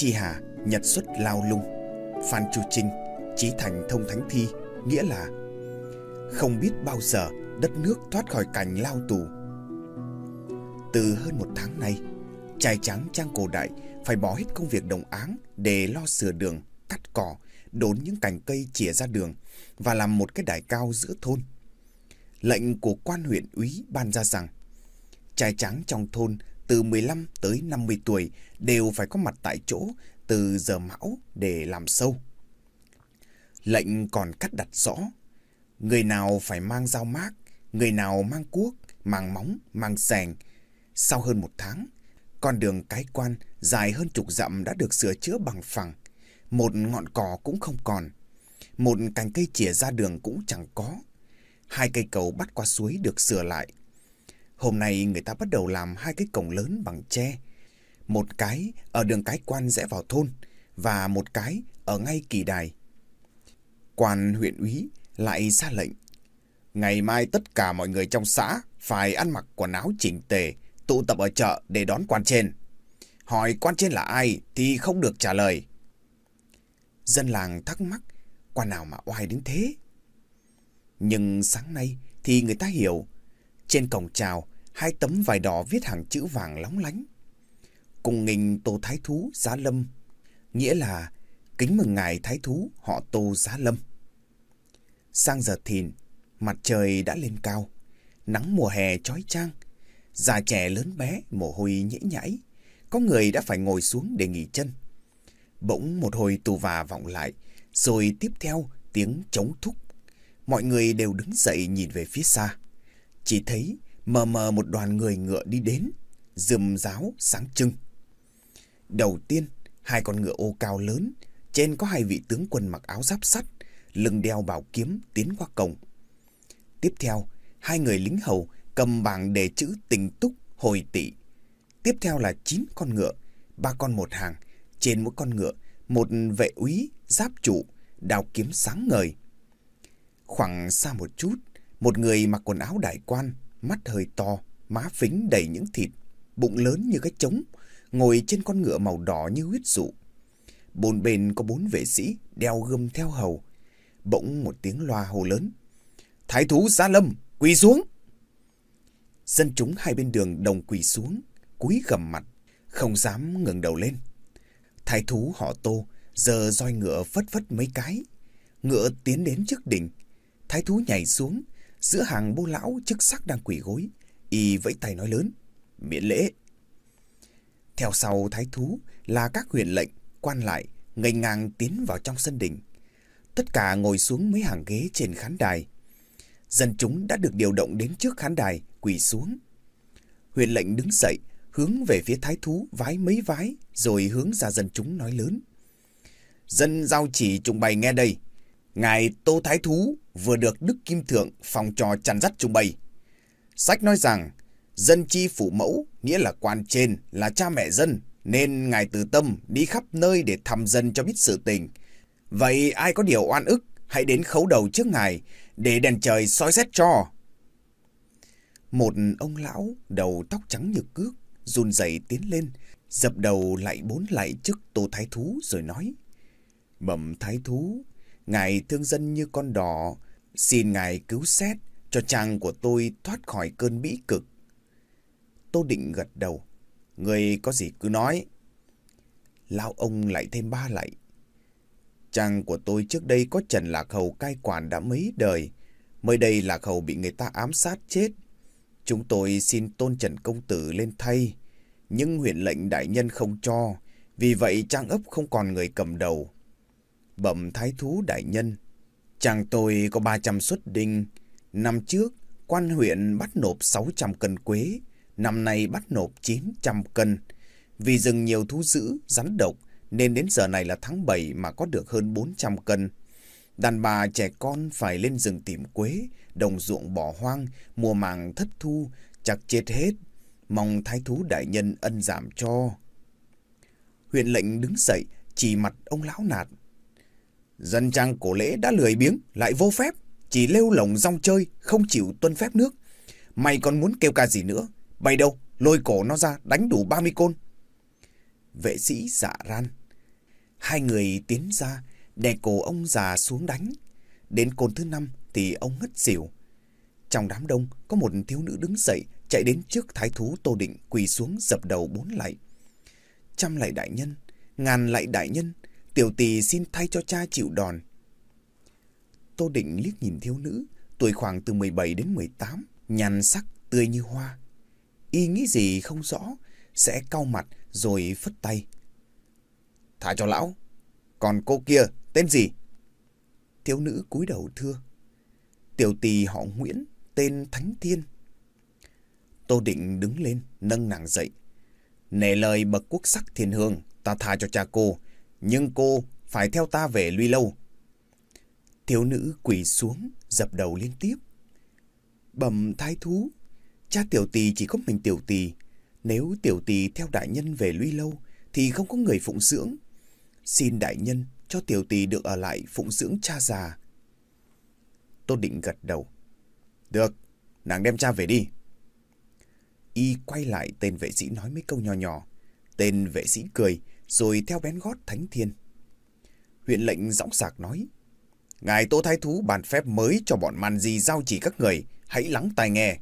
Chi hà, nhật xuất lao lung Phan Chu Trinh, chí thành thông thánh thi Nghĩa là Không biết bao giờ đất nước thoát khỏi cảnh lao tù. Từ hơn một tháng nay Trai trắng trang cổ đại Phải bỏ hết công việc đồng áng Để lo sửa đường, cắt cỏ Đốn những cành cây chìa ra đường Và làm một cái đài cao giữa thôn. Lệnh của quan huyện úy ban ra rằng trai trắng trong thôn từ 15 tới 50 tuổi đều phải có mặt tại chỗ từ giờ mão để làm sâu. Lệnh còn cắt đặt rõ, người nào phải mang dao mát người nào mang cuốc, mang móng, mang sàng. Sau hơn một tháng, con đường cái quan dài hơn chục dặm đã được sửa chữa bằng phẳng. Một ngọn cỏ cũng không còn. Một cành cây chìa ra đường cũng chẳng có. Hai cây cầu bắt qua suối được sửa lại. Hôm nay người ta bắt đầu làm hai cái cổng lớn bằng tre. Một cái ở đường cái quan rẽ vào thôn và một cái ở ngay kỳ đài. Quan huyện úy lại ra lệnh. Ngày mai tất cả mọi người trong xã phải ăn mặc quần áo chỉnh tề, tụ tập ở chợ để đón quan trên. Hỏi quan trên là ai thì không được trả lời. Dân làng thắc mắc, quan nào mà oai đến thế? Nhưng sáng nay thì người ta hiểu. Trên cổng chào, hai tấm vải đỏ viết hàng chữ vàng lóng lánh. Cùng nghình Tô Thái Thú Giá Lâm, nghĩa là kính mừng ngài Thái Thú họ Tô Giá Lâm. Sang giờ thìn, mặt trời đã lên cao, nắng mùa hè chói chang, già trẻ lớn bé mồ hôi nhễ nhãi, có người đã phải ngồi xuống để nghỉ chân. Bỗng một hồi tù và vọng lại, rồi tiếp theo tiếng chống thúc. Mọi người đều đứng dậy nhìn về phía xa. Chỉ thấy mờ mờ một đoàn người ngựa đi đến, rườm giáo sáng trưng. Đầu tiên, hai con ngựa ô cao lớn, trên có hai vị tướng quân mặc áo giáp sắt, lưng đeo bảo kiếm tiến qua cổng. Tiếp theo, hai người lính hầu cầm bảng đề chữ tình túc hồi tị. Tiếp theo là chín con ngựa, ba con một hàng, trên mỗi con ngựa một vệ úy giáp trụ, đào kiếm sáng ngời. Khoảng xa một chút, một người mặc quần áo đại quan, mắt hơi to, má phính đầy những thịt, bụng lớn như cái trống, ngồi trên con ngựa màu đỏ như huyết dụ. Bốn bên có bốn vệ sĩ đeo gươm theo hầu. Bỗng một tiếng loa hô lớn. Thái thú Gia Lâm, quỳ xuống! Dân chúng hai bên đường đồng quỳ xuống, cúi gầm mặt, không dám ngẩng đầu lên. Thái thú họ Tô giờ roi ngựa phất phất mấy cái. Ngựa tiến đến trước đỉnh. Thái thú nhảy xuống, giữa hàng bô lão chức sắc đang quỳ gối. Y vẫy tay nói lớn, miễn lễ. Theo sau thái thú là các huyện lệnh, quan lại, ngây ngang tiến vào trong sân đình. Tất cả ngồi xuống mấy hàng ghế trên khán đài. Dân chúng đã được điều động đến trước khán đài, quỳ xuống. Huyện lệnh đứng dậy, hướng về phía thái thú vái mấy vái, rồi hướng ra dân chúng nói lớn. Dân giao chỉ trùng bày nghe đây. Ngài Tô Thái Thú vừa được Đức Kim Thượng phòng trò chăn dắt trung bày. Sách nói rằng, dân chi phủ mẫu, nghĩa là quan trên, là cha mẹ dân, nên Ngài từ tâm đi khắp nơi để thăm dân cho biết sự tình. Vậy ai có điều oan ức, hãy đến khấu đầu trước Ngài, để đèn trời soi xét cho. Một ông lão đầu tóc trắng như cước, run rẩy tiến lên, dập đầu lại bốn lại trước Tô Thái Thú rồi nói. Bẩm Thái Thú, Ngài thương dân như con đỏ, xin Ngài cứu xét cho chàng của tôi thoát khỏi cơn bĩ cực. Tô Định gật đầu. Người có gì cứ nói. Lão ông lại thêm ba lại. Chàng của tôi trước đây có Trần Lạc Hầu cai quản đã mấy đời. Mới đây Lạc Hầu bị người ta ám sát chết. Chúng tôi xin tôn Trần Công Tử lên thay. Nhưng huyện lệnh đại nhân không cho. Vì vậy trang ấp không còn người cầm đầu. Bẩm thái thú đại nhân. Chàng tôi có 300 xuất đinh. Năm trước, quan huyện bắt nộp 600 cân quế. Năm nay bắt nộp 900 cân. Vì rừng nhiều thú dữ, rắn độc, nên đến giờ này là tháng 7 mà có được hơn 400 cân. Đàn bà trẻ con phải lên rừng tìm quế, đồng ruộng bỏ hoang, mùa màng thất thu, chặt chết hết. Mong thái thú đại nhân ân giảm cho. Huyện lệnh đứng dậy, chỉ mặt ông lão nạt. Dân trang cổ lễ đã lười biếng, lại vô phép, chỉ lêu lồng rong chơi, không chịu tuân phép nước. Mày còn muốn kêu ca gì nữa? Bày đâu, lôi cổ nó ra, đánh đủ 30 côn. vệ sĩ dạ ran. Hai người tiến ra, đè cổ ông già xuống đánh. Đến côn thứ năm thì ông ngất xỉu. Trong đám đông có một thiếu nữ đứng dậy chạy đến trước thái thú Tô Định quỳ xuống dập đầu bốn lạy. Trăm lạy đại nhân, ngàn lạy đại nhân, tiểu tỳ xin thay cho cha chịu đòn. Tô Định liếc nhìn thiếu nữ, tuổi khoảng từ 17 đến 18, nhàn sắc, tươi như hoa. Y nghĩ gì không rõ, sẽ cau mặt rồi phất tay. Thả cho lão, còn cô kia tên gì? Thiếu nữ cúi đầu thưa. Tiểu tỳ họ Nguyễn, tên Thánh Thiên. Tô Định đứng lên, nâng nàng dậy. Nể lời bậc quốc sắc thiên hương, ta tha cho cha cô, nhưng cô phải theo ta về Luy Lâu. Thiếu nữ quỳ xuống, dập đầu liên tiếp. Bẩm thái thú, cha tiểu tỳ chỉ có mình tiểu tỳ. Nếu tiểu tỳ theo đại nhân về Luy Lâu, thì không có người phụng dưỡng. Xin đại nhân cho tiểu tỳ được ở lại phụng dưỡng cha già. Tô Định gật đầu. Được, nàng đem cha về đi. Y quay lại tên vệ sĩ nói mấy câu nhỏ nhỏ. Tên vệ sĩ cười, rồi theo bén gót Thánh Thiên. Huyện lệnh dõng sạc nói. Ngài Tô Thái Thú bàn phép mới cho bọn man di giao chỉ các người, hãy lắng tai nghe.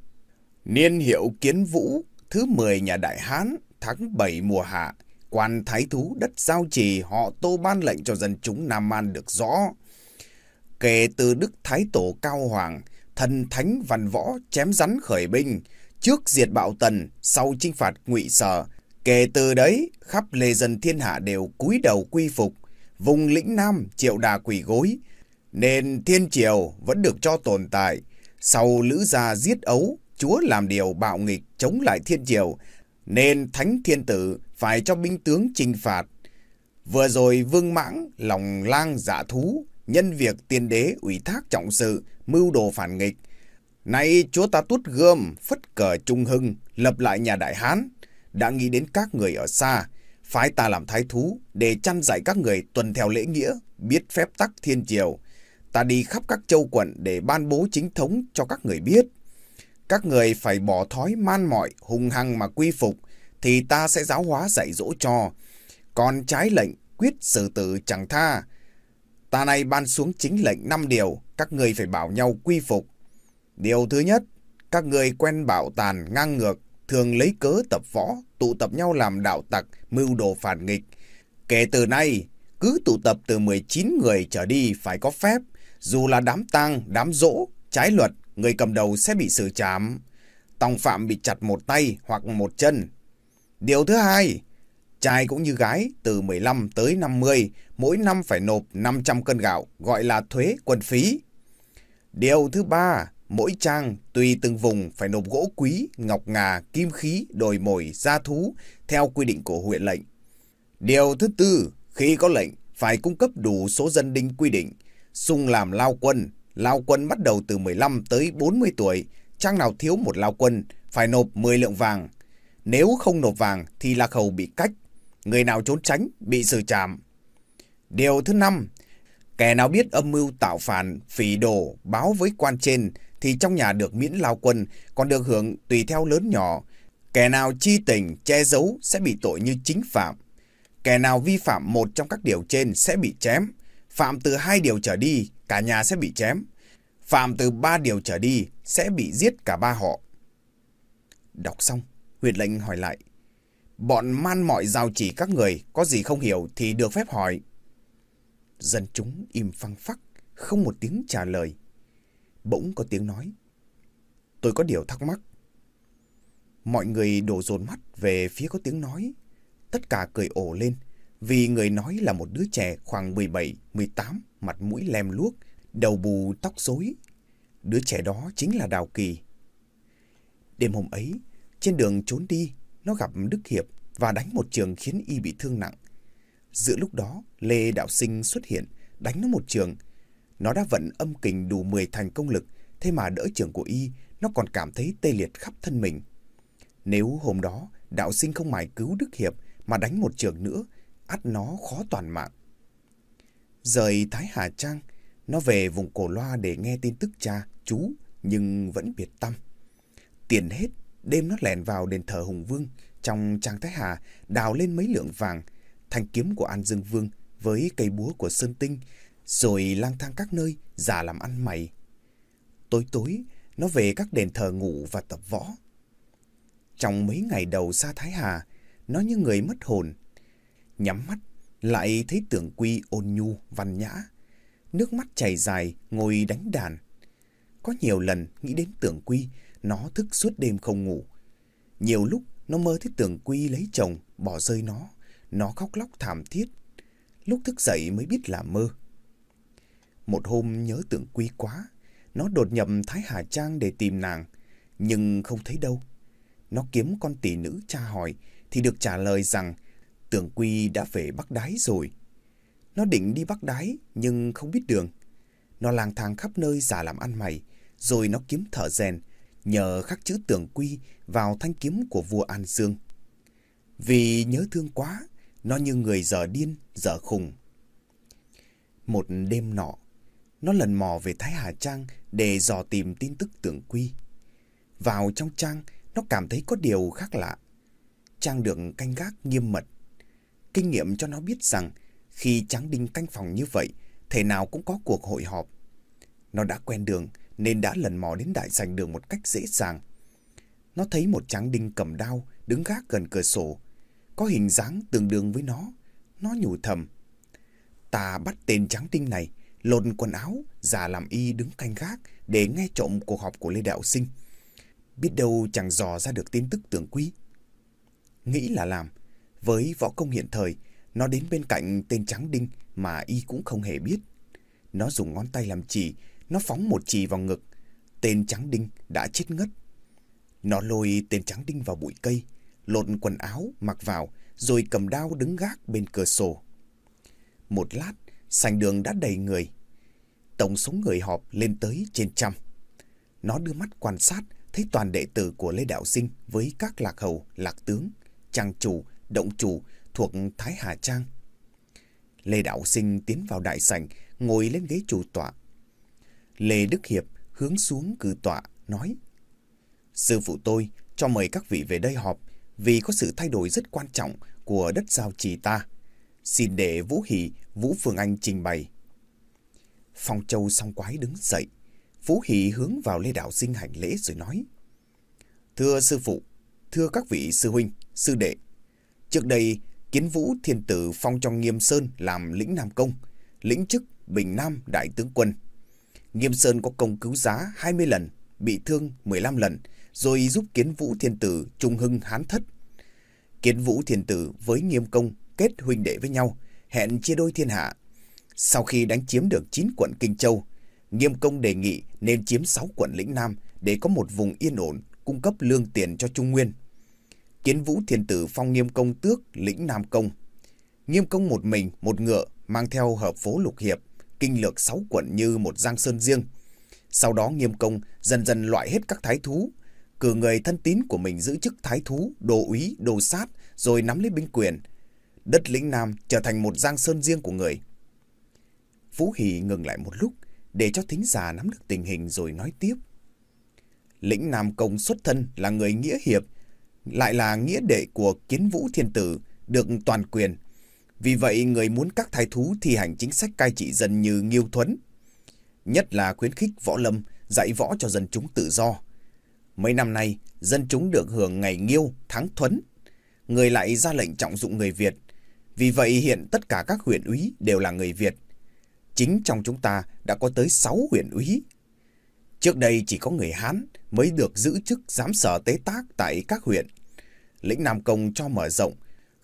Niên hiệu kiến vũ, thứ 10 nhà Đại Hán, tháng 7 mùa hạ, quan thái thú đất giao trì họ tô ban lệnh cho dân chúng Nam Man được rõ. Kể từ Đức Thái Tổ Cao Hoàng, thần thánh văn võ chém rắn khởi binh, trước diệt bạo tần, sau chinh phạt ngụy sở. Kể từ đấy, khắp lê dân thiên hạ đều cúi đầu quy phục, vùng lĩnh Nam triệu đà quỷ gối, nên thiên triều vẫn được cho tồn tại. Sau lữ gia giết ấu, chúa làm điều bạo nghịch chống lại thiên triều, nên thánh thiên tử phải cho binh tướng trinh phạt. Vừa rồi vương mãng, lòng lang giả thú, nhân việc tiên đế ủy thác trọng sự, mưu đồ phản nghịch. Nay chúa ta tút gươm, phất cờ trung hưng, lập lại nhà Đại Hán, đã nghĩ đến các người ở xa, phái ta làm thái thú để chăn dạy các người tuần theo lễ nghĩa, biết phép tắc thiên triều. Ta đi khắp các châu quận để ban bố chính thống cho các người biết. Các người phải bỏ thói man mỏi, hung hăng mà quy phục, thì ta sẽ giáo hóa dạy dỗ cho. Còn trái lệnh, quyết xử tử chẳng tha. Ta này ban xuống chính lệnh năm điều, các người phải bảo nhau quy phục. Điều thứ nhất, các người quen bảo tàn, ngang ngược, thường lấy cớ tập võ, tụ tập nhau làm đạo tặc, mưu đồ phản nghịch. Kể từ nay, cứ tụ tập từ 19 người trở đi phải có phép, dù là đám tang, đám rỗ trái luật, người cầm đầu sẽ bị xử trảm. Tòng phạm bị chặt một tay hoặc một chân. Điều thứ hai, trai cũng như gái từ 15 tới 50, mỗi năm phải nộp 500 cân gạo, gọi là thuế quân phí. Điều thứ ba, mỗi trang tùy từng vùng phải nộp gỗ quý, ngọc ngà, kim khí, đồi mồi, gia thú theo quy định của huyện lệnh. Điều thứ tư, khi có lệnh phải cung cấp đủ số dân đinh quy định, sung làm lao quân. Lao quân bắt đầu từ 15 tới 40 tuổi, trang nào thiếu một lao quân phải nộp 10 lượng vàng. Nếu không nộp vàng thì lạc hầu bị cách, người nào trốn tránh bị xử trảm. Điều thứ năm, kẻ nào biết âm mưu tạo phản, phỉ đồ báo với quan trên thì trong nhà được miễn lao quân, còn được hưởng tùy theo lớn nhỏ. Kẻ nào chi tình, che giấu sẽ bị tội như chính phạm. Kẻ nào vi phạm một trong các điều trên sẽ bị chém. Phạm từ hai điều trở đi, cả nhà sẽ bị chém. Phạm từ ba điều trở đi, sẽ bị giết cả ba họ. Đọc xong, huyệt lệnh hỏi lại. Bọn man mọi giao chỉ các người, có gì không hiểu thì được phép hỏi. Dân chúng im phăng phắc, không một tiếng trả lời. Bỗng có tiếng nói. Tôi có điều thắc mắc. Mọi người đổ dồn mắt về phía có tiếng nói. Tất cả cười ổ lên vì người nói là một đứa trẻ khoảng 17, 18, mặt mũi lem luốc, đầu bù tóc rối. Đứa trẻ đó chính là Đào Kỳ. Đêm hôm ấy, trên đường trốn đi, nó gặp Đức Hiệp và đánh một trường khiến y bị thương nặng. Giữa lúc đó, Lê Đạo Sinh xuất hiện, đánh nó một trường. Nó đã vận âm kình đủ 10 thành công lực, thế mà đỡ trưởng của y, nó còn cảm thấy tê liệt khắp thân mình. Nếu hôm đó, Đạo Sinh không mải cứu Đức Hiệp mà đánh một trường nữa, ắt nó khó toàn mạng. Rời Thái Hà Trang, nó về vùng Cổ Loa để nghe tin tức cha, chú, nhưng vẫn biệt tâm. Tiền hết, đêm nó lẻn vào đền thờ Hùng Vương, Trong trang Thái Hà đào lên mấy lượng vàng, thanh kiếm của An Dương Vương với cây búa của Sơn Tinh, rồi lang thang các nơi giả làm ăn mày. Tối tối, nó về các đền thờ ngủ và tập võ. Trong mấy ngày đầu xa Thái Hà, nó như người mất hồn. Nhắm mắt, lại thấy tưởng quy ôn nhu, văn nhã. Nước mắt chảy dài, ngồi đánh đàn. Có nhiều lần nghĩ đến tưởng quy, nó thức suốt đêm không ngủ. Nhiều lúc nó mơ thấy tưởng quy lấy chồng, bỏ rơi nó. Nó khóc lóc thảm thiết. Lúc thức dậy mới biết là mơ. Một hôm nhớ tưởng quy quá, nó đột nhập Thái Hà Trang để tìm nàng, nhưng không thấy đâu. Nó kiếm con tỷ nữ tra hỏi, thì được trả lời rằng tưởng quy đã về Bắc Đái rồi. Nó định đi Bắc Đái, nhưng không biết đường. Nó lang thang khắp nơi giả làm ăn mày, rồi nó kiếm thợ rèn, nhờ khắc chữ tưởng quy vào thanh kiếm của vua An Dương. Vì nhớ thương quá, nó như người giờ điên, giờ khùng. Một đêm nọ, nó lần mò về Thái Hà Trang để dò tìm tin tức tưởng quy. Vào trong trang, nó cảm thấy có điều khác lạ. Trang được canh gác nghiêm mật. Kinh nghiệm cho nó biết rằng khi Tráng Đinh canh phòng như vậy, thể nào cũng có cuộc hội họp. Nó đã quen đường nên đã lần mò đến đại sảnh đường một cách dễ dàng. Nó thấy một Tráng Đinh cầm đao đứng gác gần cửa sổ. Có hình dáng tương đương với nó. Nó nhủ thầm. Ta bắt tên Tráng Đinh này lột quần áo, giả làm y đứng canh gác để nghe trộm cuộc họp của Lê Đạo Sinh. Biết đâu chẳng dò ra được tin tức tưởng quý. Nghĩ là làm, với võ công hiện thời, nó đến bên cạnh tên Trắng Đinh mà y cũng không hề biết. Nó dùng ngón tay làm chỉ, nó phóng một chỉ vào ngực. Tên Trắng Đinh đã chết ngất. Nó lôi tên Trắng Đinh vào bụi cây, lột quần áo, mặc vào, rồi cầm đao đứng gác bên cửa sổ. Một lát, sành đường đã đầy người. Tổng số người họp lên tới trên trăm. Nó đưa mắt quan sát, thấy toàn đệ tử của Lê Đạo Sinh với các lạc hầu, lạc tướng, trang chủ, động chủ thuộc Thái Hà Trang. Lê Đạo Sinh tiến vào đại sảnh, ngồi lên ghế chủ tọa. Lê Đức Hiệp hướng xuống cử tọa, nói Sư phụ tôi cho mời các vị về đây họp vì có sự thay đổi rất quan trọng của đất giao trì ta. Xin để Vũ Hỷ, Vũ Phương Anh trình bày. Phong Châu song quái đứng dậy. Vũ Hỷ hướng vào Lê Đạo Sinh hành lễ rồi nói. Thưa sư phụ, thưa các vị sư huynh, sư đệ. Trước đây, kiến vũ thiên tử phong trong Nghiêm Sơn làm lĩnh Nam Công, lĩnh chức Bình Nam Đại tướng quân. Nghiêm Sơn có công cứu giá 20 lần, bị thương 15 lần, rồi giúp kiến vũ thiên tử trung hưng hán thất. Kiến vũ thiên tử với Nghiêm Công kết huynh đệ với nhau, hẹn chia đôi thiên hạ. Sau khi đánh chiếm được 9 quận Kinh Châu, Nghiêm Công đề nghị nên chiếm 6 quận lĩnh Nam để có một vùng yên ổn, cung cấp lương tiền cho Trung Nguyên. Kiến Vũ Thiên Tử phong Nghiêm Công tước lĩnh Nam Công. Nghiêm Công một mình, một ngựa, mang theo hợp phố lục hiệp, kinh lược 6 quận như một giang sơn riêng. Sau đó Nghiêm Công dần dần loại hết các thái thú, cử người thân tín của mình giữ chức thái thú, đồ úy, đồ sát, rồi nắm lấy binh quyền, đất lĩnh Nam trở thành một giang sơn riêng của người. Phú Hỷ ngừng lại một lúc để cho thính giả nắm được tình hình rồi nói tiếp. Lĩnh Nam Công xuất thân là người nghĩa hiệp, lại là nghĩa đệ của kiến vũ thiên tử, được toàn quyền. Vì vậy, người muốn các thái thú thi hành chính sách cai trị dân như nghiêu thuấn. Nhất là khuyến khích võ lâm, dạy võ cho dân chúng tự do. Mấy năm nay, dân chúng được hưởng ngày nghiêu, tháng thuấn. Người lại ra lệnh trọng dụng người Việt, vì vậy hiện tất cả các huyện úy đều là người Việt. Chính trong chúng ta đã có tới 6 huyện úy. Trước đây chỉ có người Hán mới được giữ chức giám sở tế tác tại các huyện. Lĩnh Nam Công cho mở rộng,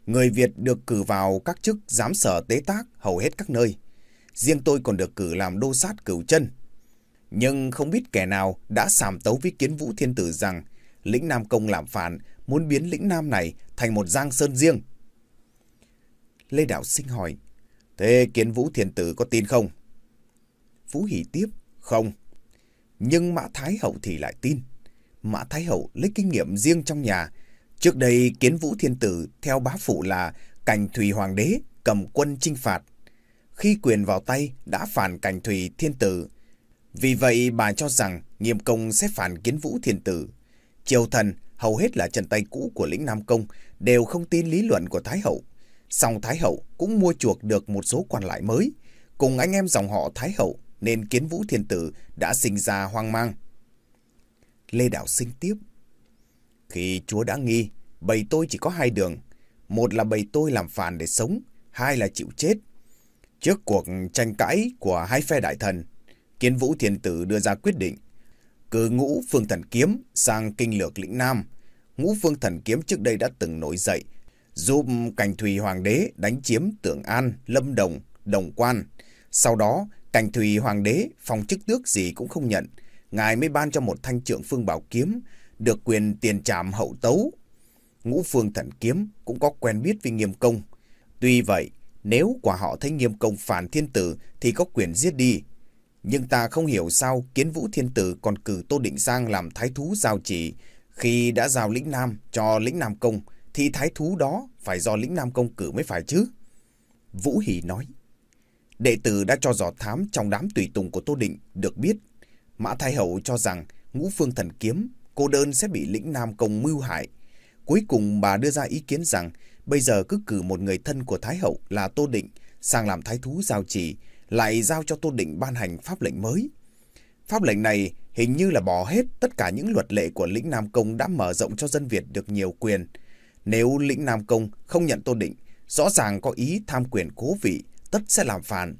người Việt được cử vào các chức giám sở tế tác hầu hết các nơi. Riêng tôi còn được cử làm đô sát cửu chân. Nhưng không biết kẻ nào đã sàm tấu với kiến vũ thiên tử rằng lĩnh Nam Công làm phản muốn biến lĩnh Nam này thành một giang sơn riêng. Lê Đạo Sinh hỏi, Thế kiến vũ thiền tử có tin không? Phú Hỷ tiếp, không. Nhưng Mã Thái Hậu thì lại tin. Mã Thái Hậu lấy kinh nghiệm riêng trong nhà. Trước đây kiến vũ thiên tử theo bá phụ là cảnh thủy hoàng đế cầm quân chinh phạt. Khi quyền vào tay đã phản cảnh thủy thiên tử. Vì vậy bà cho rằng nghiêm công sẽ phản kiến vũ thiên tử. Triều thần hầu hết là chân tay cũ của lĩnh Nam Công, đều không tin lý luận của Thái Hậu. Song Thái Hậu cũng mua chuộc được một số quan lại mới, cùng anh em dòng họ Thái Hậu nên kiến vũ thiên tử đã sinh ra hoang mang. Lê Đạo sinh tiếp. Khi chúa đã nghi, bầy tôi chỉ có hai đường. Một là bầy tôi làm phản để sống, hai là chịu chết. Trước cuộc tranh cãi của hai phe đại thần, kiến vũ thiên tử đưa ra quyết định cử ngũ phương thần kiếm sang kinh lược lĩnh Nam. Ngũ phương thần kiếm trước đây đã từng nổi dậy, giúp cảnh thùy hoàng đế đánh chiếm Tượng An, Lâm Đồng, Đồng Quan. Sau đó, cảnh thùy hoàng đế phòng chức tước gì cũng không nhận. Ngài mới ban cho một thanh trượng phương bảo kiếm, được quyền tiền trảm hậu tấu. Ngũ phương thần kiếm cũng có quen biết với nghiêm công. Tuy vậy, nếu quả họ thấy nghiêm công phản thiên tử thì có quyền giết đi, nhưng ta không hiểu sao kiến vũ thiên tử còn cử Tô Định Giang làm thái thú giao chỉ. Khi đã giao lĩnh Nam cho lĩnh Nam Công, thì thái thú đó phải do lĩnh Nam Công cử mới phải chứ. Vũ Hỷ nói. Đệ tử đã cho dò thám trong đám tùy tùng của Tô Định được biết. Mã Thái Hậu cho rằng ngũ phương thần kiếm, cô đơn sẽ bị lĩnh Nam Công mưu hại. Cuối cùng bà đưa ra ý kiến rằng bây giờ cứ cử một người thân của Thái Hậu là Tô Định sang làm thái thú giao chỉ lại giao cho Tô Định ban hành pháp lệnh mới. Pháp lệnh này hình như là bỏ hết tất cả những luật lệ của lĩnh Nam Công đã mở rộng cho dân Việt được nhiều quyền. Nếu lĩnh Nam Công không nhận Tô Định, rõ ràng có ý tham quyền cố vị, tất sẽ làm phản.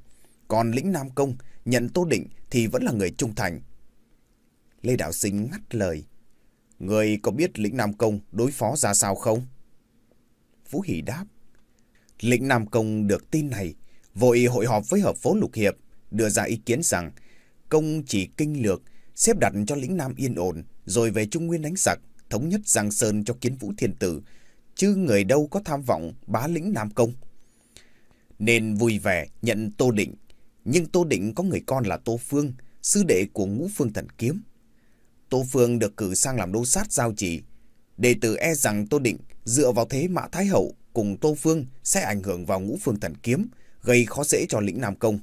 Còn lĩnh Nam Công nhận Tô Định thì vẫn là người trung thành. Lê Đạo Sinh ngắt lời. Người có biết lĩnh Nam Công đối phó ra sao không? Phú Hỷ đáp. Lĩnh Nam Công được tin này vội hội họp với hợp phố lục hiệp, đưa ra ý kiến rằng công chỉ kinh lược, xếp đặt cho lĩnh Nam yên ổn, rồi về Trung Nguyên đánh giặc, thống nhất Giang Sơn cho kiến vũ thiên tử, chứ người đâu có tham vọng bá lĩnh Nam Công. Nên vui vẻ nhận Tô Định, nhưng Tô Định có người con là Tô Phương, sư đệ của ngũ phương thần kiếm. Tô Phương được cử sang làm đô sát giao chỉ. Đệ tử e rằng Tô Định dựa vào thế Mã Thái Hậu cùng Tô Phương sẽ ảnh hưởng vào ngũ phương thần kiếm, gây khó dễ cho lĩnh Nam Công.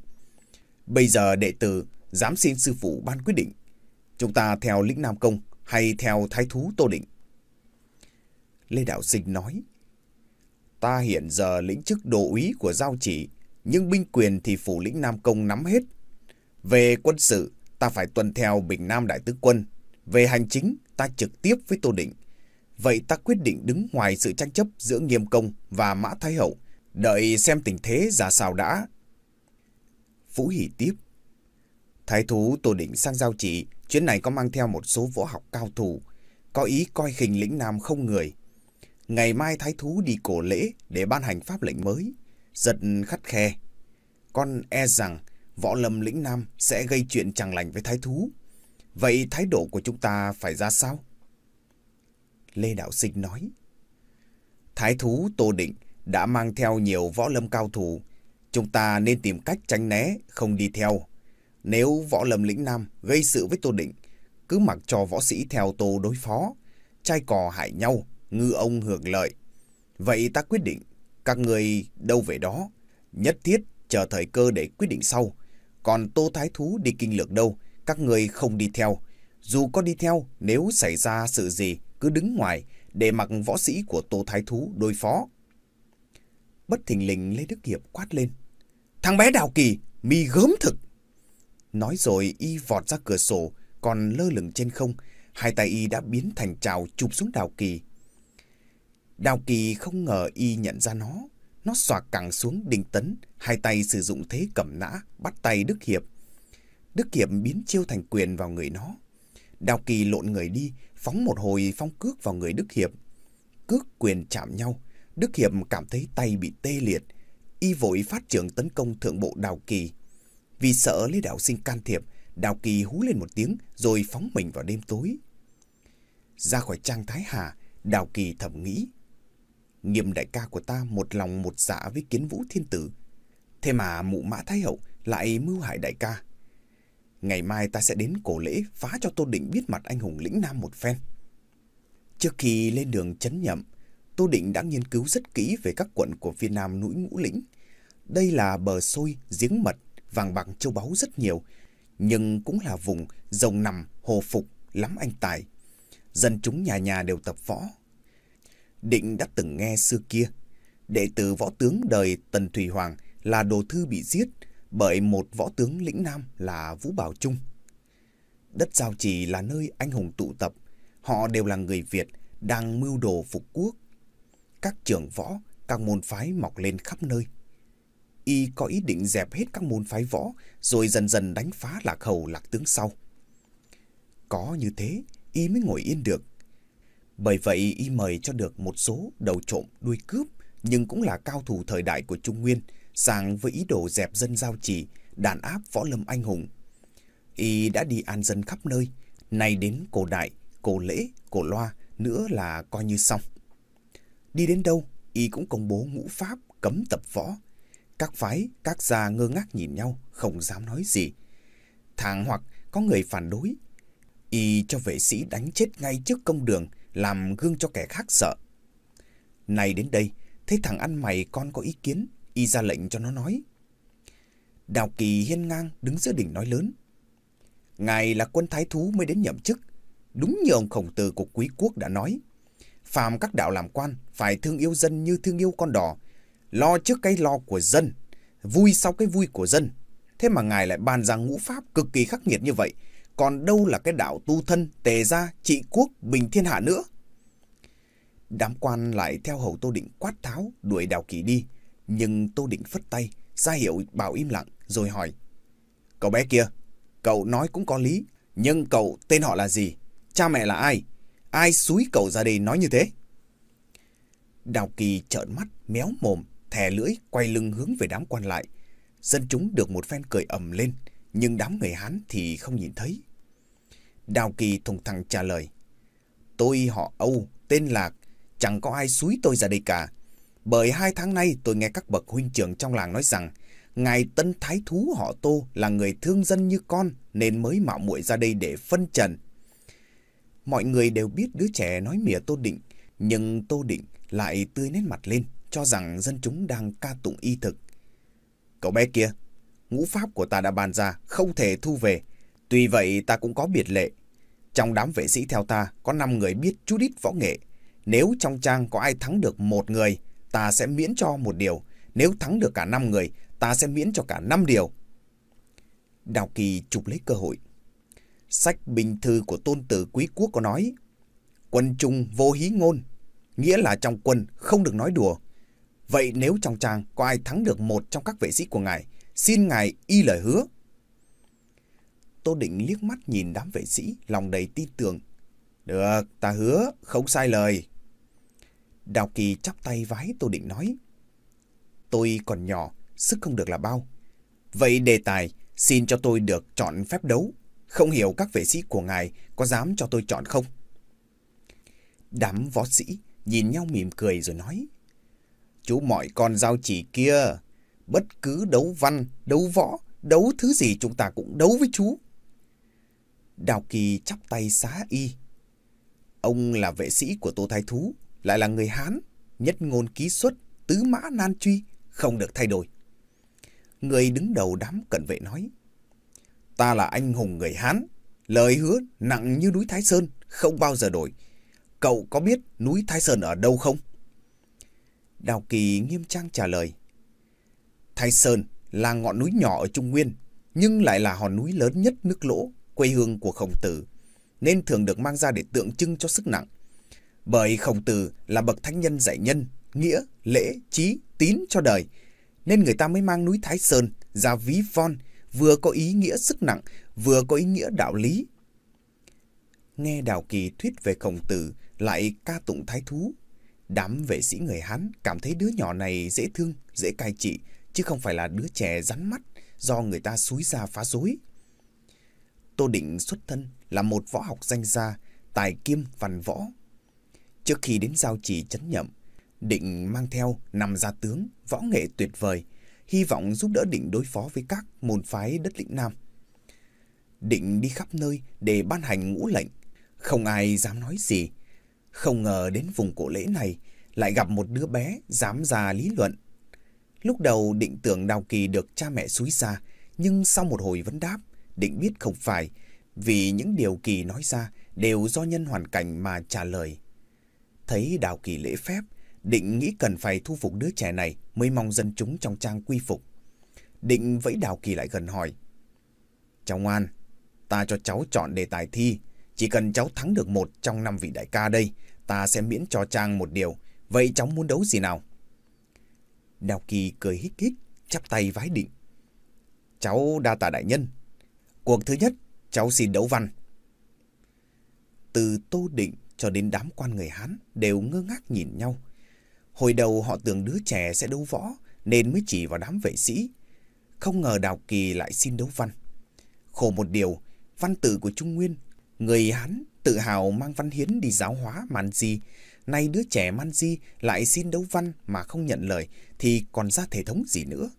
Bây giờ đệ tử dám xin sư phụ ban quyết định. Chúng ta theo lĩnh Nam Công hay theo thái thú Tô Định? Lê Đạo Sinh nói, Ta hiện giờ lĩnh chức đô úy của giao chỉ, nhưng binh quyền thì phủ lĩnh Nam Công nắm hết. Về quân sự, ta phải tuân theo Bình Nam Đại Tứ Quân. Về hành chính, ta trực tiếp với Tô Định. Vậy ta quyết định đứng ngoài sự tranh chấp giữa Nghiêm Công và Mã Thái Hậu Đợi xem tình thế ra sao đã. Phú Hỷ tiếp. Thái thú Tô Định sang giao chỉ, chuyến này có mang theo một số võ học cao thủ, có ý coi khinh lĩnh Nam không người. Ngày mai Thái thú đi cổ lễ để ban hành pháp lệnh mới, giật khắt khe. Con e rằng võ lâm lĩnh Nam sẽ gây chuyện chẳng lành với Thái thú. Vậy thái độ của chúng ta phải ra sao? Lê Đạo Sinh nói. Thái thú Tô Định đã mang theo nhiều võ lâm cao thủ. Chúng ta nên tìm cách tránh né, không đi theo. Nếu võ lâm lĩnh Nam gây sự với Tô Định, cứ mặc cho võ sĩ theo Tô đối phó, trai cò hại nhau, ngư ông hưởng lợi. Vậy ta quyết định, các người đâu về đó, nhất thiết chờ thời cơ để quyết định sau. Còn Tô Thái Thú đi kinh lược đâu, các người không đi theo. Dù có đi theo, nếu xảy ra sự gì, cứ đứng ngoài để mặc võ sĩ của Tô Thái Thú đối phó. Bất thình lình Lê Đức Hiệp quát lên. Thằng bé Đào Kỳ, mi gớm thực. Nói rồi y vọt ra cửa sổ, còn lơ lửng trên không, hai tay y đã biến thành trào chụp xuống Đào Kỳ. Đào Kỳ không ngờ y nhận ra nó. Nó xoạc cẳng xuống đình tấn, hai tay sử dụng thế cầm nã, bắt tay Đức Hiệp. Đức Hiệp biến chiêu thành quyền vào người nó. Đào Kỳ lộn người đi, phóng một hồi phong cước vào người Đức Hiệp. Cước quyền chạm nhau, Đức Hiệp cảm thấy tay bị tê liệt, y vội phát trưởng tấn công thượng bộ Đào Kỳ. Vì sợ Lê Đạo Sinh can thiệp, Đào Kỳ hú lên một tiếng rồi phóng mình vào đêm tối. Ra khỏi trang Thái Hà, Đào Kỳ thầm nghĩ. Nghiêm đại ca của ta một lòng một dạ với kiến vũ thiên tử. Thế mà mụ mã Thái Hậu lại mưu hại đại ca. Ngày mai ta sẽ đến cổ lễ phá cho Tô Định biết mặt anh hùng lĩnh Nam một phen. Trước khi lên đường chấn nhậm, Tô Định đã nghiên cứu rất kỹ về các quận của phía nam núi Ngũ Lĩnh. Đây là bờ sôi, giếng mật, vàng bạc châu báu rất nhiều, nhưng cũng là vùng rồng nằm, hồ phục, lắm anh tài. dân chúng nhà nhà đều tập võ. Định đã từng nghe xưa kia, đệ tử võ tướng đời Tần Thủy Hoàng là đồ thư bị giết bởi một võ tướng lĩnh nam là Vũ Bảo Trung. Đất Giao Trì là nơi anh hùng tụ tập, họ đều là người Việt đang mưu đồ phục quốc. Các trưởng võ, các môn phái mọc lên khắp nơi. Y có ý định dẹp hết các môn phái võ rồi dần dần đánh phá lạc hầu lạc tướng sau. Có như thế, Y mới ngồi yên được. Bởi vậy Y mời cho được một số đầu trộm đuôi cướp nhưng cũng là cao thủ thời đại của Trung Nguyên sang với ý đồ dẹp dân giao trì, đàn áp võ lâm anh hùng. Y đã đi an dân khắp nơi, nay đến cổ đại, cổ lễ, cổ loa, nữa là coi như xong. Đi đến đâu, Y cũng công bố ngũ pháp cấm tập võ. Các phái, các gia ngơ ngác nhìn nhau, không dám nói gì. Thằng hoặc có người phản đối, Y cho vệ sĩ đánh chết ngay trước công đường, làm gương cho kẻ khác sợ. Này đến đây, thấy thằng ăn mày con có ý kiến, Y ra lệnh cho nó nói. Đào Kỳ hiên ngang đứng giữa đỉnh nói lớn. Ngài là quân thái thú mới đến nhậm chức. Đúng như ông khổng tử của quý quốc đã nói. Phàm các đạo làm quan phải thương yêu dân như thương yêu con đỏ. Lo trước cái lo của dân. Vui sau cái vui của dân. Thế mà ngài lại bàn rằng ngũ pháp cực kỳ khắc nghiệt như vậy. Còn đâu là cái đạo tu thân, tề gia, trị quốc, bình thiên hạ nữa. Đám quan lại theo hầu Tô Định quát tháo, đuổi Đào Kỳ đi. Nhưng Tô Định phất tay, ra hiệu bảo im lặng, rồi hỏi. Cậu bé kia, cậu nói cũng có lý, nhưng cậu tên họ là gì? Cha mẹ là ai? Ai xúi cậu ra đây nói như thế? Đào Kỳ trợn mắt, méo mồm, thè lưỡi, quay lưng hướng về đám quan lại. Dân chúng được một phen cười ầm lên, nhưng đám người Hán thì không nhìn thấy. Đào Kỳ thùng thẳng trả lời. Tôi họ Âu, tên Lạc, chẳng có ai xúi tôi ra đây cả. Bởi hai tháng nay tôi nghe các bậc huynh trưởng trong làng nói rằng Ngài Tân Thái Thú họ Tô là người thương dân như con nên mới mạo muội ra đây để phân trần. Mọi người đều biết đứa trẻ nói mỉa Tô Định, nhưng Tô Định lại tươi nét mặt lên, cho rằng dân chúng đang ca tụng y thực. Cậu bé kia, ngũ pháp của ta đã bàn ra, không thể thu về. Tuy vậy ta cũng có biệt lệ. Trong đám vệ sĩ theo ta có 5 người biết chút ít võ nghệ. Nếu trong trang có ai thắng được một người, ta sẽ miễn cho một điều. Nếu thắng được cả 5 người, ta sẽ miễn cho cả 5 điều. Đào Kỳ chụp lấy cơ hội. Sách bình thư của tôn tử quý quốc có nói, quân trung vô hí ngôn, nghĩa là trong quân không được nói đùa. Vậy nếu trong trang có ai thắng được một trong các vệ sĩ của ngài, xin ngài y lời hứa. Tô Định liếc mắt nhìn đám vệ sĩ, lòng đầy tin tưởng. Được, ta hứa, không sai lời. Đào Kỳ chắp tay vái Tô Định nói. Tôi còn nhỏ, sức không được là bao. Vậy đề tài, xin cho tôi được chọn phép đấu. Không hiểu các vệ sĩ của ngài có dám cho tôi chọn không? Đám võ sĩ nhìn nhau mỉm cười rồi nói. Chú mọi con giao chỉ kia, bất cứ đấu văn, đấu võ, đấu thứ gì chúng ta cũng đấu với chú. Đào Kỳ chắp tay xá y. Ông là vệ sĩ của Tô Thái Thú, lại là người Hán, nhất ngôn ký xuất, tứ mã nan truy, không được thay đổi. Người đứng đầu đám cận vệ nói. Ta là anh hùng người Hán, lời hứa nặng như núi Thái Sơn, không bao giờ đổi. Cậu có biết núi Thái Sơn ở đâu không? Đào Kỳ nghiêm trang trả lời. Thái Sơn là ngọn núi nhỏ ở Trung Nguyên, nhưng lại là hòn núi lớn nhất nước lỗ, quê hương của khổng tử, nên thường được mang ra để tượng trưng cho sức nặng. Bởi khổng tử là bậc thánh nhân dạy nhân, nghĩa, lễ, trí, tín cho đời, nên người ta mới mang núi Thái Sơn ra ví von, vừa có ý nghĩa sức nặng, vừa có ý nghĩa đạo lý. Nghe Đào Kỳ thuyết về khổng tử, lại ca tụng thái thú. Đám vệ sĩ người Hán cảm thấy đứa nhỏ này dễ thương, dễ cai trị, chứ không phải là đứa trẻ rắn mắt do người ta xúi ra phá rối. Tô Định xuất thân là một võ học danh gia, tài kiêm văn võ. Trước khi đến giao chỉ chấn nhậm, Định mang theo năm gia tướng, võ nghệ tuyệt vời, hy vọng giúp đỡ Định đối phó với các môn phái đất lĩnh Nam. Định đi khắp nơi để ban hành ngũ lệnh, không ai dám nói gì. Không ngờ đến vùng cổ lễ này lại gặp một đứa bé dám ra lý luận. Lúc đầu định tưởng Đào Kỳ được cha mẹ xúi ra, nhưng sau một hồi vấn đáp, định biết không phải, vì những điều Kỳ nói ra đều do nhân hoàn cảnh mà trả lời. Thấy Đào Kỳ lễ phép, Định nghĩ cần phải thu phục đứa trẻ này mới mong dân chúng trong trang quy phục. Định vẫy Đào Kỳ lại gần hỏi. Cháu ngoan, ta cho cháu chọn đề tài thi. Chỉ cần cháu thắng được một trong năm vị đại ca đây, ta sẽ miễn cho Trang một điều. Vậy cháu muốn đấu gì nào? Đào Kỳ cười hít hít, chắp tay vái định. Cháu đa tạ đại nhân. Cuộc thứ nhất, cháu xin đấu văn. Từ Tô Định cho đến đám quan người Hán đều ngơ ngác nhìn nhau. Hồi đầu họ tưởng đứa trẻ sẽ đấu võ nên mới chỉ vào đám vệ sĩ. Không ngờ Đào Kỳ lại xin đấu văn. Khổ một điều, văn tử của Trung Nguyên, người Hán tự hào mang văn hiến đi giáo hóa Man Di. Nay đứa trẻ Man Di lại xin đấu văn mà không nhận lời thì còn ra thể thống gì nữa.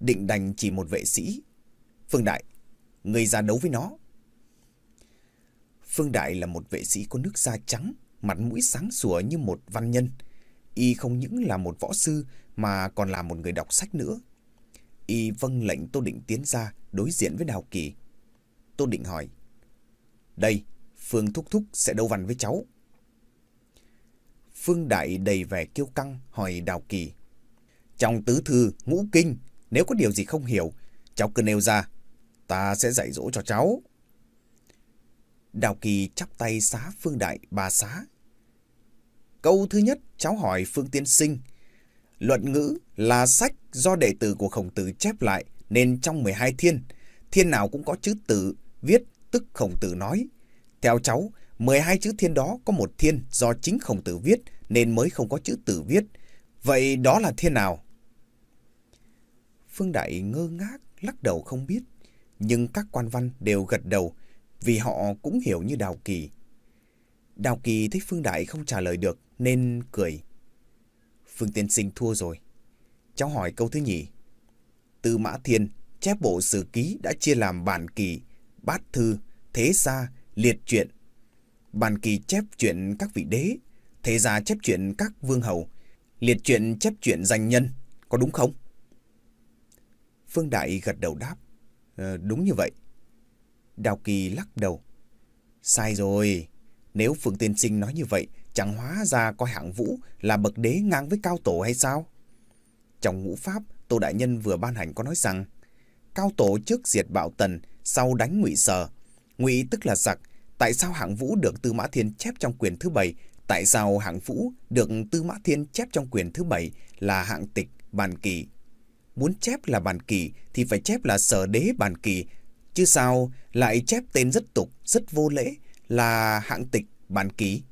Định đành chỉ một vệ sĩ. Phương Đại, người ra đấu với nó. Phương Đại là một vệ sĩ có nước da trắng, mặt mũi sáng sủa như một văn nhân. Y không những là một võ sư mà còn là một người đọc sách nữa. Y vâng lệnh Tô Định tiến ra đối diện với Đào Kỳ. Tô Định hỏi. Đây, Phương Thúc Thúc sẽ đấu văn với cháu. Phương Đại đầy vẻ kiêu căng hỏi Đào Kỳ. Trong tứ thư, ngũ kinh, nếu có điều gì không hiểu, cháu cứ nêu ra. Ta sẽ dạy dỗ cho cháu. Đào Kỳ chắp tay xá Phương Đại bà xá. Câu thứ nhất, cháu hỏi Phương Tiên Sinh. Luận ngữ là sách do đệ tử của khổng tử chép lại, nên trong 12 thiên, thiên nào cũng có chữ tử viết, tức khổng tử nói. Theo cháu, 12 chữ thiên đó có một thiên do chính khổng tử viết, nên mới không có chữ tử viết. Vậy đó là thiên nào? Phương Đại ngơ ngác, lắc đầu không biết. Nhưng các quan văn đều gật đầu, vì họ cũng hiểu như Đào Kỳ. Đào Kỳ thấy Phương Đại không trả lời được, nên cười. Phương Tiên Sinh thua rồi. Cháu hỏi câu thứ nhì. Tư Mã Thiên chép bộ sử ký đã chia làm bản kỳ, bát thư, thế gia, liệt truyện. Bản kỳ chép chuyện các vị đế, thế gia chép chuyện các vương hầu, liệt truyện chép chuyện danh nhân, có đúng không? Phương Đại gật đầu đáp. Ờ, đúng như vậy. Đào Kỳ lắc đầu. Sai rồi. Nếu Phương Tiên Sinh nói như vậy, chẳng hóa ra coi hạng vũ là bậc đế ngang với cao tổ hay sao? Trong ngũ pháp, Tô Đại Nhân vừa ban hành có nói rằng cao tổ trước diệt bạo tần, sau đánh ngụy sở. Ngụy tức là giặc. Tại sao hạng vũ được Tư Mã Thiên chép trong quyền thứ bảy? Tại sao hạng vũ được Tư Mã Thiên chép trong quyền thứ bảy là hạng tịch, bàn kỳ? Muốn chép là bản kỳ thì phải chép là sở đế bản kỳ. Chứ sao lại chép tên rất tục, rất vô lễ là hạng tịch, bản kỳ?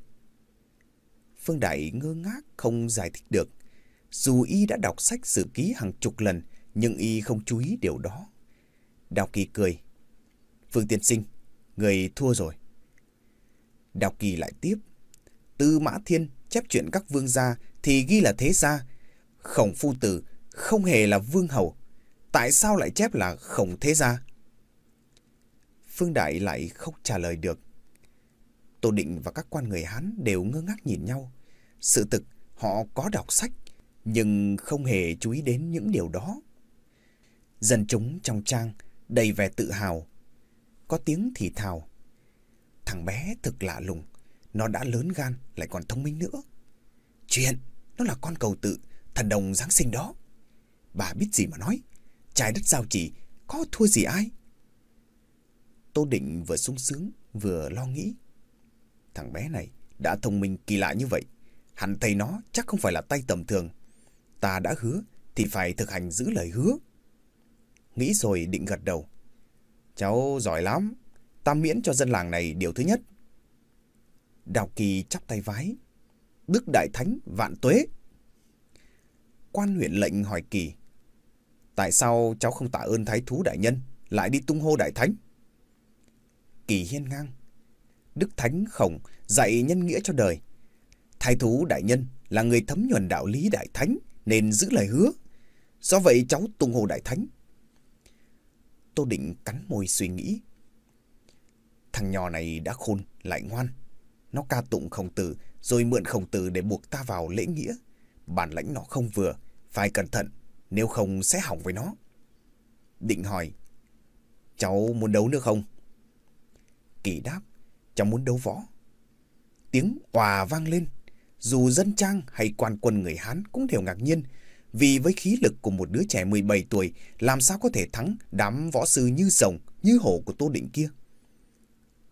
Phương Đại ngơ ngác không giải thích được. Dù y đã đọc sách sử ký hàng chục lần, nhưng y không chú ý điều đó. Đào Kỳ cười. Phương Tiên Sinh, người thua rồi. Đào Kỳ lại tiếp. Tư Mã Thiên chép chuyện các vương gia thì ghi là thế gia. Khổng phu tử không hề là vương hầu. Tại sao lại chép là khổng thế gia? Phương Đại lại không trả lời được. Tô Định và các quan người Hán đều ngơ ngác nhìn nhau. Sự thực, họ có đọc sách, nhưng không hề chú ý đến những điều đó. Dân chúng trong trang đầy vẻ tự hào. Có tiếng thì thào. Thằng bé thực lạ lùng, nó đã lớn gan lại còn thông minh nữa. Chuyện, nó là con cầu tự, thần đồng Giáng sinh đó. Bà biết gì mà nói, trái đất giao chỉ, có thua gì ai? Tô Định vừa sung sướng, vừa lo nghĩ. Thằng bé này đã thông minh kỳ lạ như vậy. Hẳn thầy nó chắc không phải là tay tầm thường. Ta đã hứa thì phải thực hành giữ lời hứa. Nghĩ rồi định gật đầu. Cháu giỏi lắm. Ta miễn cho dân làng này điều thứ nhất. Đào Kỳ chắp tay vái. Đức Đại Thánh vạn tuế. Quan huyện lệnh hỏi Kỳ. Tại sao cháu không tạ ơn Thái Thú Đại Nhân, lại đi tung hô Đại Thánh? Kỳ hiên ngang. Đức Thánh Khổng dạy nhân nghĩa cho đời. Thái thú đại nhân là người thấm nhuần đạo lý đại thánh nên giữ lời hứa. Do vậy cháu tung hô đại thánh. Tô Định cắn môi suy nghĩ. Thằng nhỏ này đã khôn, lại ngoan. Nó ca tụng khổng tử rồi mượn khổng tử để buộc ta vào lễ nghĩa. Bản lãnh nó không vừa, phải cẩn thận, nếu không sẽ hỏng với nó. Định hỏi, cháu muốn đấu nữa không? Kỳ đáp, cháu muốn đấu võ. Tiếng hòa vang lên, dù dân trang hay quan quân người Hán cũng đều ngạc nhiên, vì với khí lực của một đứa trẻ 17 tuổi, làm sao có thể thắng đám võ sư như rồng, như hổ của Tô Định kia?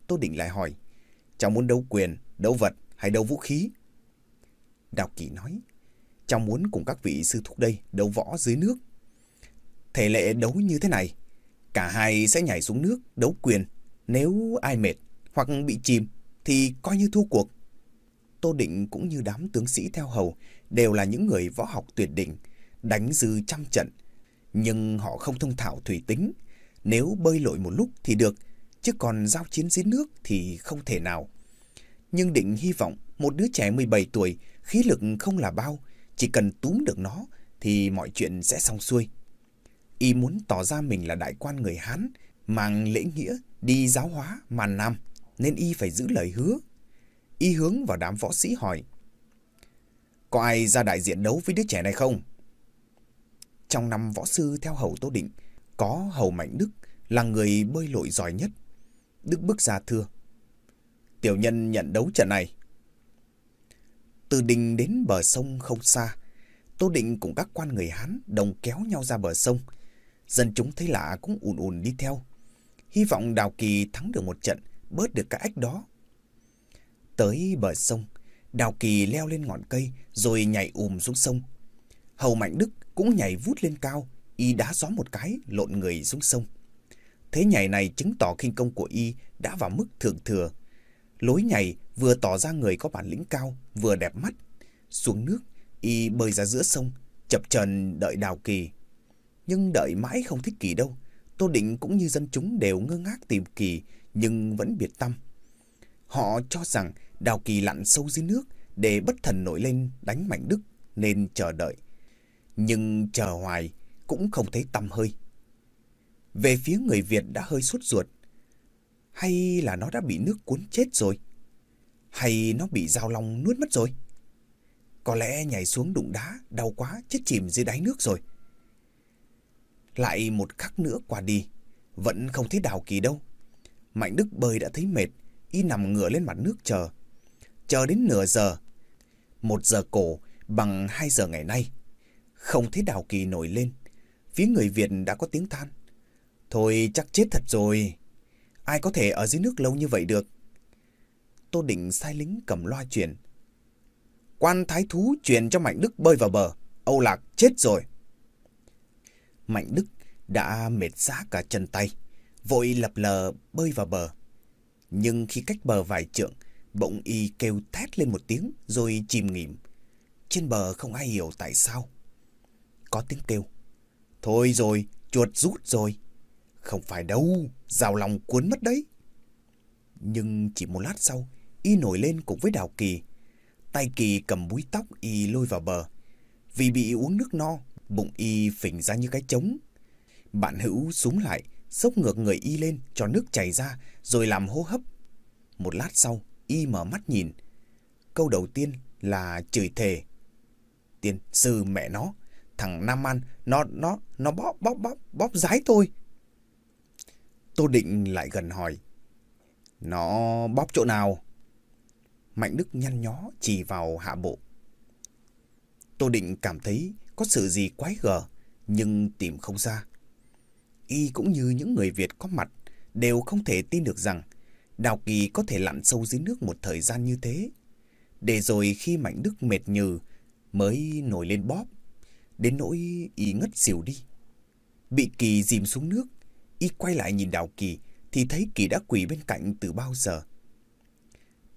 Tô Định lại hỏi, cháu muốn đấu quyền, đấu vật hay đấu vũ khí? Đào Kỳ nói, cháu muốn cùng các vị sư thúc đây đấu võ dưới nước. Thể lệ đấu như thế này, cả hai sẽ nhảy xuống nước đấu quyền. Nếu ai mệt hoặc bị chìm thì coi như thua cuộc. Tô Định cũng như đám tướng sĩ theo hầu đều là những người võ học tuyệt đỉnh, đánh dư trăm trận. Nhưng họ không thông thạo thủy tính. Nếu bơi lội một lúc thì được, chứ còn giao chiến dưới nước thì không thể nào. Nhưng Định hy vọng một đứa trẻ 17 tuổi, khí lực không là bao, chỉ cần túm được nó thì mọi chuyện sẽ xong xuôi. Y muốn tỏ ra mình là đại quan người Hán, mang lễ nghĩa đi giáo hóa màn Nam, nên Y phải giữ lời hứa. Y hướng vào đám võ sĩ hỏi, Có ai ra đại diện đấu với đứa trẻ này không? Trong năm võ sư theo hầu Tô Định, có hầu Mạnh Đức là người bơi lội giỏi nhất. Đức bước ra thưa, Tiểu nhân nhận đấu trận này. Từ đình đến bờ sông không xa, Tô Định cùng các quan người Hán đồng kéo nhau ra bờ sông. Dân chúng thấy lạ cũng ùn ùn đi theo. Hy vọng Đào Kỳ thắng được một trận, bớt được cái ách đó. Tới bờ sông, Đào Kỳ leo lên ngọn cây rồi nhảy ùm xuống sông. Hầu Mạnh Đức cũng nhảy vút lên cao, y đá gió một cái, lộn người xuống sông. Thế nhảy này chứng tỏ khinh công của y đã vào mức thượng thừa. Lối nhảy vừa tỏ ra người có bản lĩnh cao, vừa đẹp mắt. Xuống nước, y bơi ra giữa sông, chập trần đợi Đào Kỳ. Nhưng đợi mãi không thích Kỳ đâu. Tô Định cũng như dân chúng đều ngơ ngác tìm Kỳ, nhưng vẫn biệt tâm. Họ cho rằng Đào Kỳ lặn sâu dưới nước để bất thần nổi lên đánh Mạnh Đức, nên chờ đợi. Nhưng chờ hoài cũng không thấy tâm hơi. Về phía người Việt đã hơi sốt ruột. Hay là nó đã bị nước cuốn chết rồi? Hay nó bị dao long nuốt mất rồi? Có lẽ nhảy xuống đụng đá, đau quá, chết chìm dưới đáy nước rồi. Lại một khắc nữa qua đi, vẫn không thấy Đào Kỳ đâu. Mạnh Đức bơi đã thấy mệt, y nằm ngửa lên mặt nước chờ. Chờ đến nửa giờ, một giờ cổ bằng hai giờ ngày nay. Không thấy Đào Kỳ nổi lên. Phía người Việt đã có tiếng than. Thôi chắc chết thật rồi. Ai có thể ở dưới nước lâu như vậy được? Tô Định sai lính cầm loa truyền. Quan thái thú truyền cho Mạnh Đức bơi vào bờ. Âu Lạc chết rồi. Mạnh Đức đã mệt giá cả chân tay, vội lập lờ bơi vào bờ. Nhưng khi cách bờ vài trượng, bỗng y kêu thét lên một tiếng rồi chìm nghỉm. Trên bờ không ai hiểu tại sao. Có tiếng kêu. Thôi rồi, chuột rút rồi. Không phải đâu, rào lòng cuốn mất đấy. Nhưng chỉ một lát sau, y nổi lên cùng với Đào Kỳ. Tay Kỳ cầm búi tóc y lôi vào bờ. Vì bị uống nước no, bụng y phình ra như cái trống. Bạn hữu súng lại, xốc ngược người y lên cho nước chảy ra rồi làm hô hấp. Một lát sau, y mở mắt nhìn. Câu đầu tiên là chửi thề. Tiên sư mẹ nó, thằng Nam An, nó, nó, nó bóp, bóp, bóp, bóp rái tôi. Tô Định lại gần hỏi. Nó bóp chỗ nào? Mạnh Đức nhăn nhó chỉ vào hạ bộ. Tô Định cảm thấy có sự gì quái gở, nhưng tìm không ra. Y cũng như những người Việt có mặt, đều không thể tin được rằng Đào Kỳ có thể lặn sâu dưới nước một thời gian như thế. Để rồi khi Mạnh Đức mệt nhừ, mới nổi lên bóp, đến nỗi Y ngất xỉu đi. Bị Kỳ dìm xuống nước, Y quay lại nhìn Đào Kỳ, thì thấy Kỳ đã quỳ bên cạnh từ bao giờ.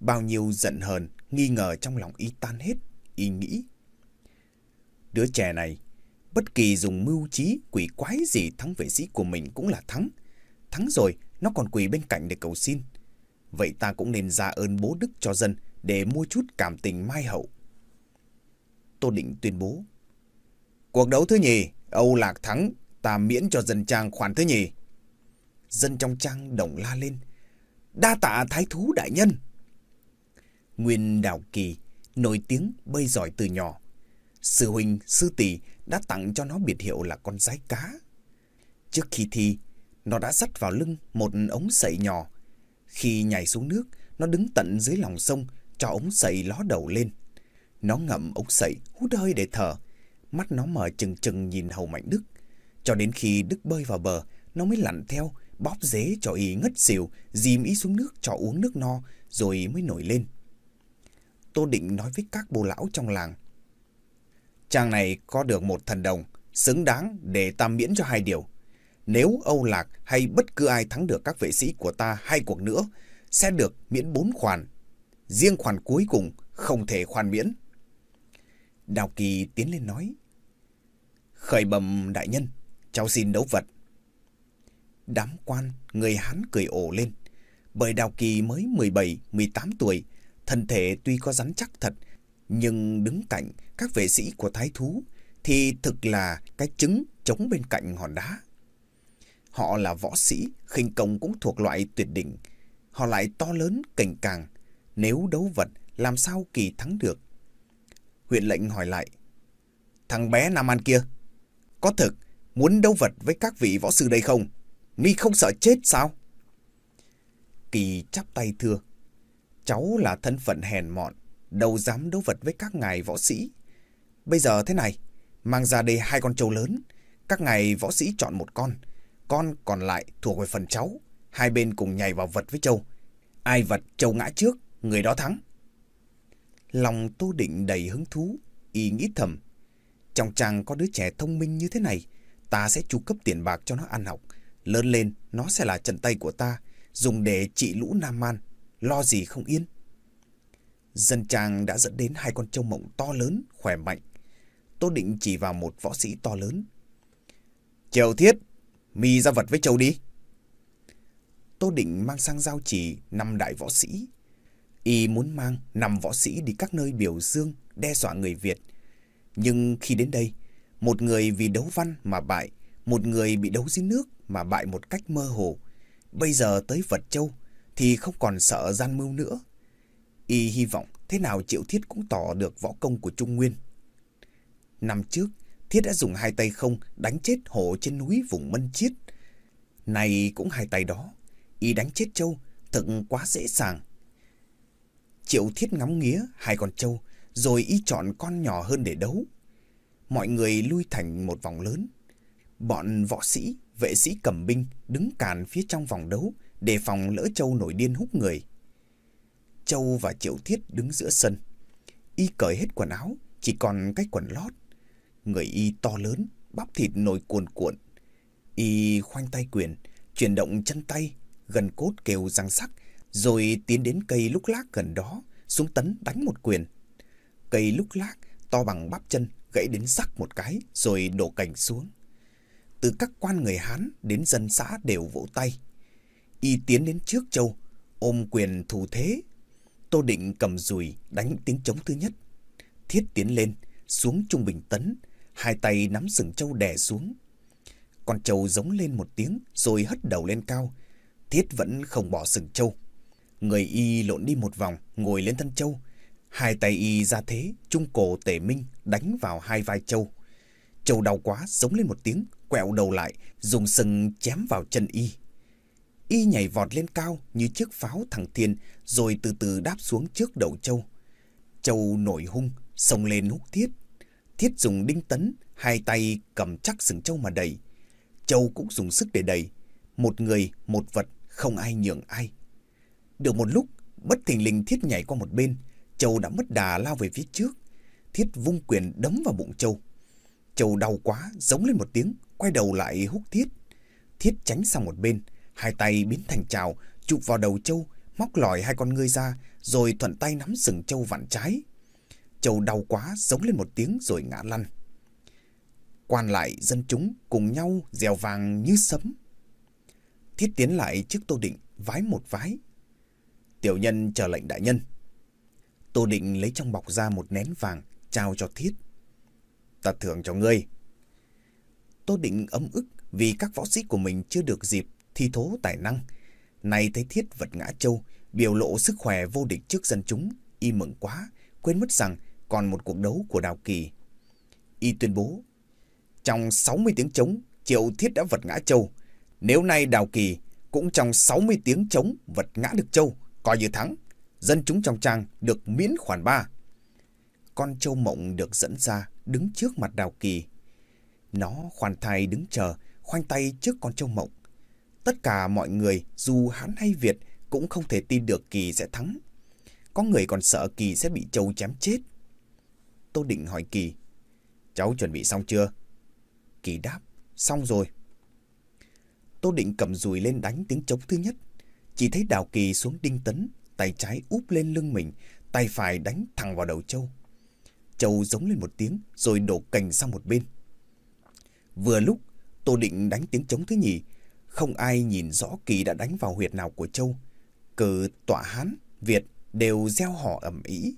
Bao nhiêu giận hờn, nghi ngờ trong lòng Y tan hết, Y nghĩ. Đứa trẻ này, bất kỳ dùng mưu trí quỷ quái gì thắng vệ sĩ của mình cũng là thắng. Thắng rồi, nó còn quỳ bên cạnh để cầu xin. Vậy ta cũng nên ra ơn bố đức cho dân để mua chút cảm tình mai hậu. Tô Định tuyên bố. Cuộc đấu thứ nhì, Âu Lạc thắng, ta miễn cho dân trang khoản thứ nhì. Dân trong trang đồng la lên. Đa tạ thái thú đại nhân. Nguyên Đào Kỳ, nổi tiếng bơi giỏi từ nhỏ. Sư huynh, sư tỷ đã tặng cho nó biệt hiệu là con rái cá. Trước khi thi, nó đã dắt vào lưng một ống sậy nhỏ. Khi nhảy xuống nước, nó đứng tận dưới lòng sông, cho ống sậy ló đầu lên. Nó ngậm ống sậy, hút hơi để thở. Mắt nó mở chừng chừng nhìn Hầu Mạnh Đức. Cho đến khi Đức bơi vào bờ, nó mới lặn theo, bóp dế cho y ngất xỉu, dìm y xuống nước cho uống nước no, rồi mới nổi lên. Tô Định nói với các bồ lão trong làng. Chàng này có được một thần đồng, xứng đáng để ta miễn cho hai điều. Nếu Âu Lạc hay bất cứ ai thắng được các vệ sĩ của ta hai cuộc nữa, sẽ được miễn bốn khoản. Riêng khoản cuối cùng không thể khoan miễn. Đào Kỳ tiến lên nói. Khởi bẩm đại nhân, cháu xin đấu vật. Đám quan, người Hán cười ổ lên. Bởi Đào Kỳ mới 17, 18 tuổi, thân thể tuy có rắn chắc thật, nhưng đứng cạnh các vệ sĩ của thái thú thì thực là cái trứng chống bên cạnh hòn đá. Họ là võ sĩ, khinh công cũng thuộc loại tuyệt đỉnh. Họ lại to lớn, cảnh càng. Nếu đấu vật, làm sao kỳ thắng được? Huyện lệnh hỏi lại. Thằng bé Nam An kia, có thực muốn đấu vật với các vị võ sư đây không? Mi không sợ chết sao? Kỳ chắp tay thưa. Cháu là thân phận hèn mọn, đâu dám đấu vật với các ngài võ sĩ. Bây giờ thế này, mang ra đây hai con trâu lớn. Các ngài võ sĩ chọn một con. Con còn lại thuộc về phần cháu. Hai bên cùng nhảy vào vật với trâu. Ai vật trâu ngã trước, người đó thắng. Lòng Tô Định đầy hứng thú, y nghĩ thầm. Trong chàng có đứa trẻ thông minh như thế này, ta sẽ chu cấp tiền bạc cho nó ăn học. Lớn lên, nó sẽ là trận tay của ta, dùng để trị lũ Nam Man, lo gì không yên. Dân trang đã dẫn đến hai con trâu mộng to lớn, khỏe mạnh. Tô Định chỉ vào một võ sĩ to lớn. Triều Thiết, mi ra vật với châu đi. Tô Định mang sang giao chỉ năm đại võ sĩ. Y muốn mang năm võ sĩ đi các nơi biểu dương, đe dọa người Việt. Nhưng khi đến đây, một người vì đấu văn mà bại, một người bị đấu dưới nước mà bại một cách mơ hồ. Bây giờ tới vật châu thì không còn sợ gian mưu nữa. Y hy vọng thế nào Triệu Thiết cũng tỏ được võ công của Trung Nguyên. Năm trước, Thiết đã dùng hai tay không đánh chết hổ trên núi vùng Mân Chiết. Này cũng hai tay đó, y đánh chết trâu thật quá dễ dàng. Triệu Thiết ngắm nghía hai con trâu, rồi y chọn con nhỏ hơn để đấu. Mọi người lui thành một vòng lớn. Bọn võ sĩ, vệ sĩ cầm binh đứng càn phía trong vòng đấu, đề phòng lỡ châu nổi điên hút người. Châu và Triệu Thiết đứng giữa sân. Y cởi hết quần áo, chỉ còn cái quần lót. Người y to lớn, bắp thịt nổi cuồn cuộn. Y khoanh tay quyền, chuyển động chân tay, gần cốt kêu răng sắc, rồi tiến đến cây lúc lác gần đó, xuống tấn đánh một quyền. Cây lúc lác to bằng bắp chân, gãy đến sắc một cái, rồi đổ cành xuống. Từ các quan người Hán đến dân xã đều vỗ tay. Y tiến đến trước châu, ôm quyền thủ thế. Tô Định cầm dùi đánh tiếng trống thứ nhất. Thiết tiến lên, xuống trung bình tấn, hai tay nắm sừng châu đè xuống. Con châu giống lên một tiếng rồi hất đầu lên cao. Thiết vẫn không bỏ sừng châu. Người y lộn đi một vòng, ngồi lên thân châu, Hai tay y ra thế, trung cổ tể minh đánh vào hai vai châu. Châu đau quá, giống lên một tiếng, quẹo đầu lại, dùng sừng chém vào chân y. Y nhảy vọt lên cao như chiếc pháo thẳng thiên, rồi từ từ đáp xuống trước đầu châu. Châu nổi hung, xông lên hút thiết. Thiết dùng đinh tấn, hai tay cầm chắc sừng châu mà đẩy. Châu cũng dùng sức để đẩy. Một người, một vật, không ai nhường ai. Được một lúc, bất thình lình Thiết nhảy qua một bên. Châu đã mất đà lao về phía trước. Thiết vung quyền đấm vào bụng Châu. Châu đau quá, giống lên một tiếng, quay đầu lại hút Thiết. Thiết tránh sang một bên, hai tay biến thành trào, chụp vào đầu Châu, móc lòi hai con ngươi ra, rồi thuận tay nắm sừng Châu vặn trái. Châu đau quá, giống lên một tiếng rồi ngã lăn. Quan lại dân chúng cùng nhau dèo vàng như sấm. Thiết tiến lại trước Tô Định, vái một vái. Tiểu nhân chờ lệnh đại nhân. Tô Định lấy trong bọc ra một nén vàng, trao cho Thiết. Ta thưởng cho ngươi. Tô Định ấm ức vì các võ sĩ của mình chưa được dịp thi thố tài năng. Nay thấy Thiết vật ngã châu, biểu lộ sức khỏe vô địch trước dân chúng, y mừng quá, quên mất rằng còn một cuộc đấu của Đào Kỳ. Y tuyên bố, trong 60 tiếng chống, Triệu Thiết đã vật ngã châu. Nếu nay Đào Kỳ cũng trong 60 tiếng chống vật ngã được châu, coi như thắng. dân chúng trong trang được miễn khoản ba. Con châu mộng được dẫn ra, đứng trước mặt Đào Kỳ. Nó khoan thai đứng chờ, khoanh tay trước con châu mộng. Tất cả mọi người, dù Hán hay Việt, cũng không thể tin được Kỳ sẽ thắng. Có người còn sợ Kỳ sẽ bị châu chém chết. Tô Định hỏi Kỳ, cháu chuẩn bị xong chưa? Kỳ đáp, xong rồi. Tô Định cầm dùi lên đánh tiếng trống thứ nhất. Chỉ thấy Đào Kỳ xuống đinh tấn, tay trái úp lên lưng mình, tay phải đánh thẳng vào đầu Châu. Châu giống lên một tiếng rồi đổ cành sang một bên. Vừa lúc Tô Định đánh tiếng trống thứ nhì, không ai nhìn rõ Kỳ đã đánh vào huyệt nào của Châu. Cử tọa Hán, Việt đều gieo họ ẩm ý.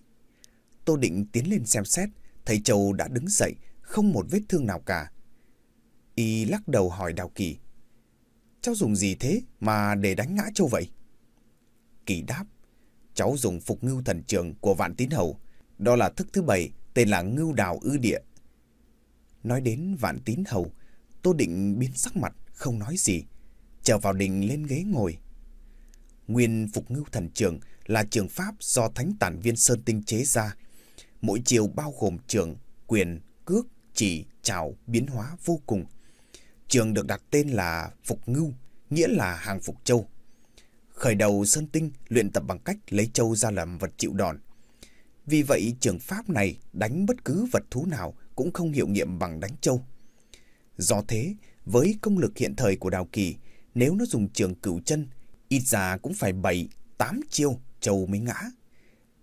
Tô Định tiến lên xem xét, thấy Châu đã đứng dậy, không một vết thương nào cả. Y lắc đầu hỏi Đào Kỳ. Cháu dùng gì thế mà để đánh ngã Châu vậy? Kỳ đáp. Cháu dùng phục ngưu thần trường của Vạn Tín Hầu. Đó là thức thứ bảy, tên là ngưu đào ư địa. Nói đến Vạn Tín Hầu, Tô Định biến sắc mặt, không nói gì. Trở vào đình lên ghế ngồi. Nguyên phục ngưu thần trường là trường pháp do Thánh Tản Viên Sơn Tinh chế ra. Mỗi chiều bao gồm trường, quyền, cước, chỉ, trào, biến hóa vô cùng. Trường được đặt tên là Phục Ngưu, nghĩa là hàng Phục Châu. Khởi đầu Sơn Tinh luyện tập bằng cách lấy châu ra làm vật chịu đòn. Vì vậy trường pháp này đánh bất cứ vật thú nào cũng không hiệu nghiệm bằng đánh châu. Do thế, với công lực hiện thời của Đào Kỳ, nếu nó dùng trường cửu chân, ít ra cũng phải 7, 8 chiêu châu mới ngã.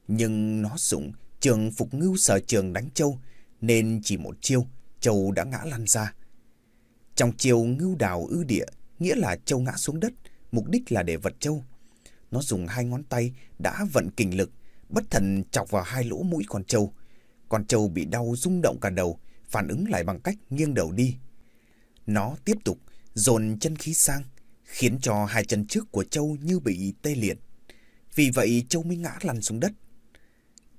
Nhưng nó dùng trường phục ngưu sở trường đánh châu, nên chỉ một chiêu, châu đã ngã lăn ra. Trong chiều ngưu đào ư địa, nghĩa là châu ngã xuống đất, mục đích là để vật châu. Nó dùng hai ngón tay đã vận kình lực, bất thần chọc vào hai lỗ mũi con châu Con châu bị đau rung động cả đầu, phản ứng lại bằng cách nghiêng đầu đi. Nó tiếp tục dồn chân khí sang, khiến cho hai chân trước của châu như bị tê liệt. Vì vậy châu mới ngã lăn xuống đất.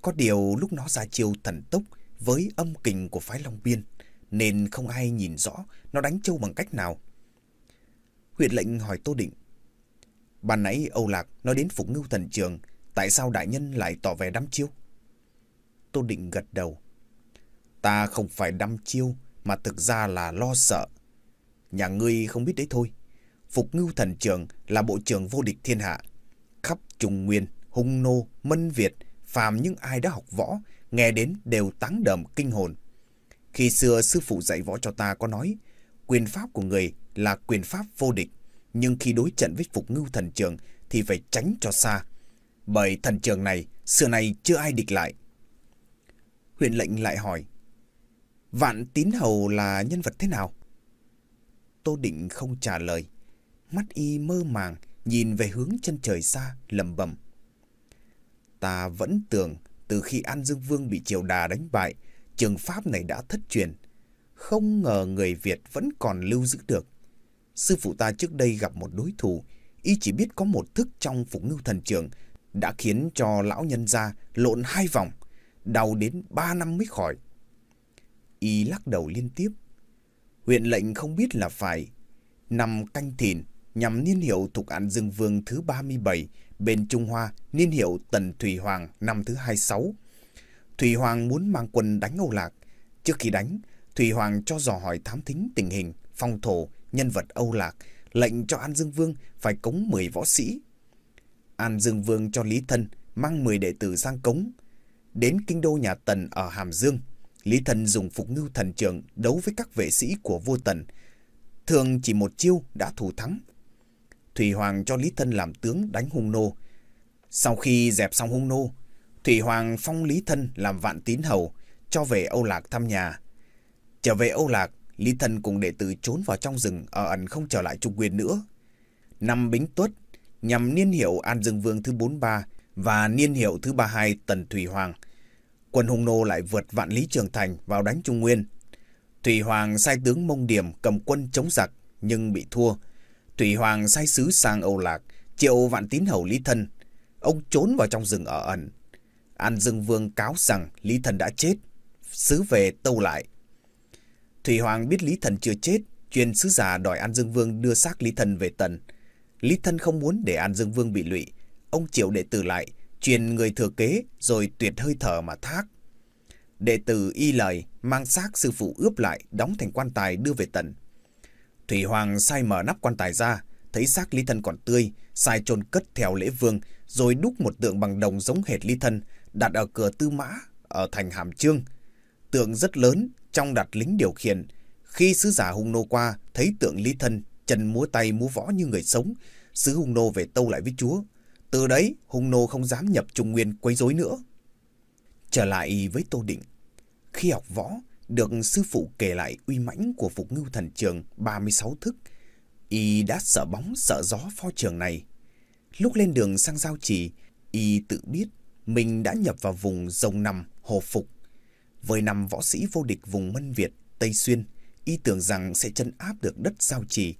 Có điều lúc nó ra chiêu thần tốc với âm kình của phái Long Biên, nên không ai nhìn rõ nó đánh châu bằng cách nào. Huyện lệnh hỏi Tô Định. Ban nãy Âu Lạc nói đến Phục Ngưu Thần Trường, tại sao đại nhân lại tỏ vẻ đăm chiêu? Tô Định gật đầu. Ta không phải đăm chiêu, mà thực ra là lo sợ. Nhà ngươi không biết đấy thôi. Phục Ngưu Thần Trường là bộ trưởng vô địch thiên hạ. Khắp Trung Nguyên, Hung Nô, Mân Việt, phàm những ai đã học võ, nghe đến đều táng đầm kinh hồn. Khi xưa sư phụ dạy võ cho ta có nói, quyền pháp của người là quyền pháp vô địch, nhưng khi đối trận với Phục Ngưu Thần Trường thì phải tránh cho xa. Bởi thần trường này, xưa này chưa ai địch lại. Huyện lệnh lại hỏi, Vạn Tín Hầu là nhân vật thế nào? Tô Định không trả lời. Mắt y mơ màng, nhìn về hướng chân trời xa, lầm bầm. Ta vẫn tưởng từ khi An Dương Vương bị triều đà đánh bại, trường pháp này đã thất truyền. Không ngờ người Việt vẫn còn lưu giữ được. Sư phụ ta trước đây gặp một đối thủ, y chỉ biết có một thức trong phục ngưu thần trường đã khiến cho lão nhân gia lộn hai vòng, đau đến ba năm mới khỏi. Y lắc đầu liên tiếp. Huyện lệnh không biết là phải năm canh thìn nhằm niên hiệu thuộc An Dương Vương thứ 37 bên Trung Hoa, niên hiệu Tần Thủy Hoàng năm thứ 26. Thủy Hoàng muốn mang quân đánh Âu Lạc. Trước khi đánh, Thủy Hoàng cho dò hỏi thám thính tình hình, phong thổ, nhân vật Âu Lạc, lệnh cho An Dương Vương phải cống 10 võ sĩ. An Dương Vương cho Lý Thân mang 10 đệ tử sang cống. Đến kinh đô nhà Tần ở Hàm Dương, Lý Thân dùng phục ngưu thần trường đấu với các vệ sĩ của vua Tần. Thường chỉ một chiêu đã thủ thắng. Thủy Hoàng cho Lý Thân làm tướng đánh hung nô. Sau khi dẹp xong hung nô, Thủy Hoàng phong Lý Thân làm vạn tín hầu, cho về Âu Lạc thăm nhà. Trở về Âu Lạc, Lý Thân cùng đệ tử trốn vào trong rừng ở ẩn không trở lại Trung Nguyên nữa. Năm Bính Tuất, nhằm niên hiệu An Dương Vương thứ 43 và niên hiệu thứ 32 Tần Thủy Hoàng, quân Hung Nô lại vượt vạn lý trường thành vào đánh Trung Nguyên. Thủy Hoàng sai tướng Mông Điểm cầm quân chống giặc nhưng bị thua. Thủy Hoàng sai sứ sang Âu Lạc, triệu vạn tín hầu Lý Thân. Ông trốn vào trong rừng ở ẩn. An Dương Vương cáo rằng Lý Thần đã chết, sứ về tâu lại. Thủy Hoàng biết Lý Thần chưa chết, truyền sứ giả đòi An Dương Vương đưa xác Lý Thần về Tần. Lý Thân không muốn để An Dương Vương bị lụy, ông triệu đệ tử lại, truyền người thừa kế rồi tuyệt hơi thở mà thác. Đệ tử y lời mang xác sư phụ ướp lại đóng thành quan tài đưa về tận. Thủy Hoàng sai mở nắp quan tài ra, thấy xác Lý Thân còn tươi, sai chôn cất theo lễ vương, rồi đúc một tượng bằng đồng giống hệt Lý Thân, đặt ở cửa tư mã, ở thành Hàm Trương. Tượng rất lớn, trong đặt lính điều khiển. Khi sứ giả hung nô qua, thấy tượng Lý Thân, chân múa tay múa võ như người sống, sứ hung nô về tâu lại với chúa. Từ đấy, hung nô không dám nhập Trung Nguyên quấy rối nữa. Trở lại với Tô Định, khi học võ, được sư phụ kể lại uy mãnh của Phục Ngưu Thần Trường 36 thức, y đã sợ bóng sợ gió pho trường này. Lúc lên đường sang giao trì, y tự biết mình đã nhập vào vùng rồng nằm hồ phục. Với năm võ sĩ vô địch vùng Mân Việt, Tây Xuyên, y tưởng rằng sẽ chân áp được đất giao trì.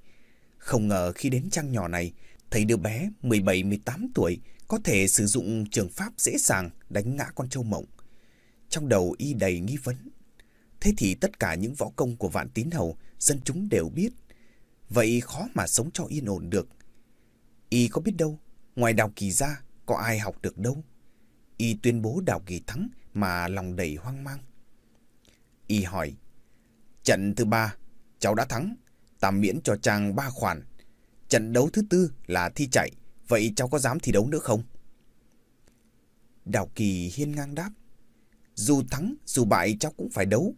Không ngờ khi đến trang nhỏ này, thấy đứa bé 17-18 tuổi có thể sử dụng trường pháp dễ dàng đánh ngã con trâu mộng. Trong đầu y đầy nghi vấn. Thế thì tất cả những võ công của vạn tín hầu, dân chúng đều biết. Vậy khó mà sống cho yên ổn được. Y có biết đâu, ngoài đào kỳ ra, có ai học được đâu. Y tuyên bố đào kỳ thắng mà lòng đầy hoang mang. Y hỏi, trận thứ ba, cháu đã thắng, tạm miễn cho chàng ba khoản. Trận đấu thứ tư là thi chạy, vậy cháu có dám thi đấu nữa không? Đào Kỳ hiên ngang đáp. Dù thắng, dù bại cháu cũng phải đấu.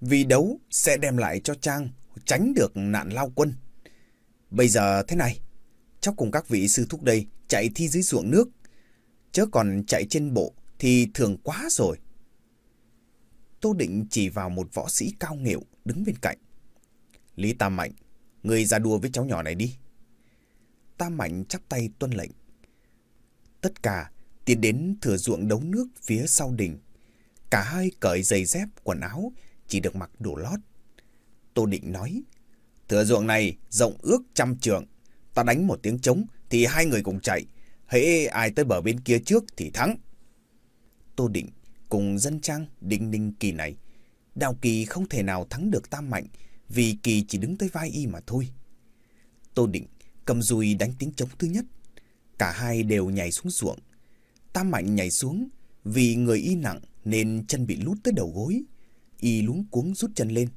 Vì đấu sẽ đem lại cho Trang tránh được nạn lao quân. Bây giờ thế này, cháu cùng các vị sư thúc đây chạy thi dưới ruộng nước. Chớ còn chạy trên bộ thì thường quá rồi. Tô Định chỉ vào một võ sĩ cao nghệu đứng bên cạnh. Lý Tam Mạnh, người ra đua với cháu nhỏ này đi. Tam Mạnh chắp tay tuân lệnh. Tất cả tiến đến thừa ruộng đấu nước phía sau đỉnh. Cả hai cởi giày dép, quần áo, chỉ được mặc đồ lót. Tô Định nói, thừa ruộng này rộng ước trăm trượng, Ta đánh một tiếng trống thì hai người cùng chạy. Hễ ai tới bờ bên kia trước thì thắng. Tô Định cùng dân trang định ninh kỳ này. Đào Kỳ không thể nào thắng được Tam Mạnh vì Kỳ chỉ đứng tới vai y mà thôi. Tô Định cầm dùi đánh tiếng trống thứ nhất. Cả hai đều nhảy xuống ruộng. Tam Mạnh nhảy xuống vì người y nặng nên chân bị lút tới đầu gối. Y luống cuống rút chân lên.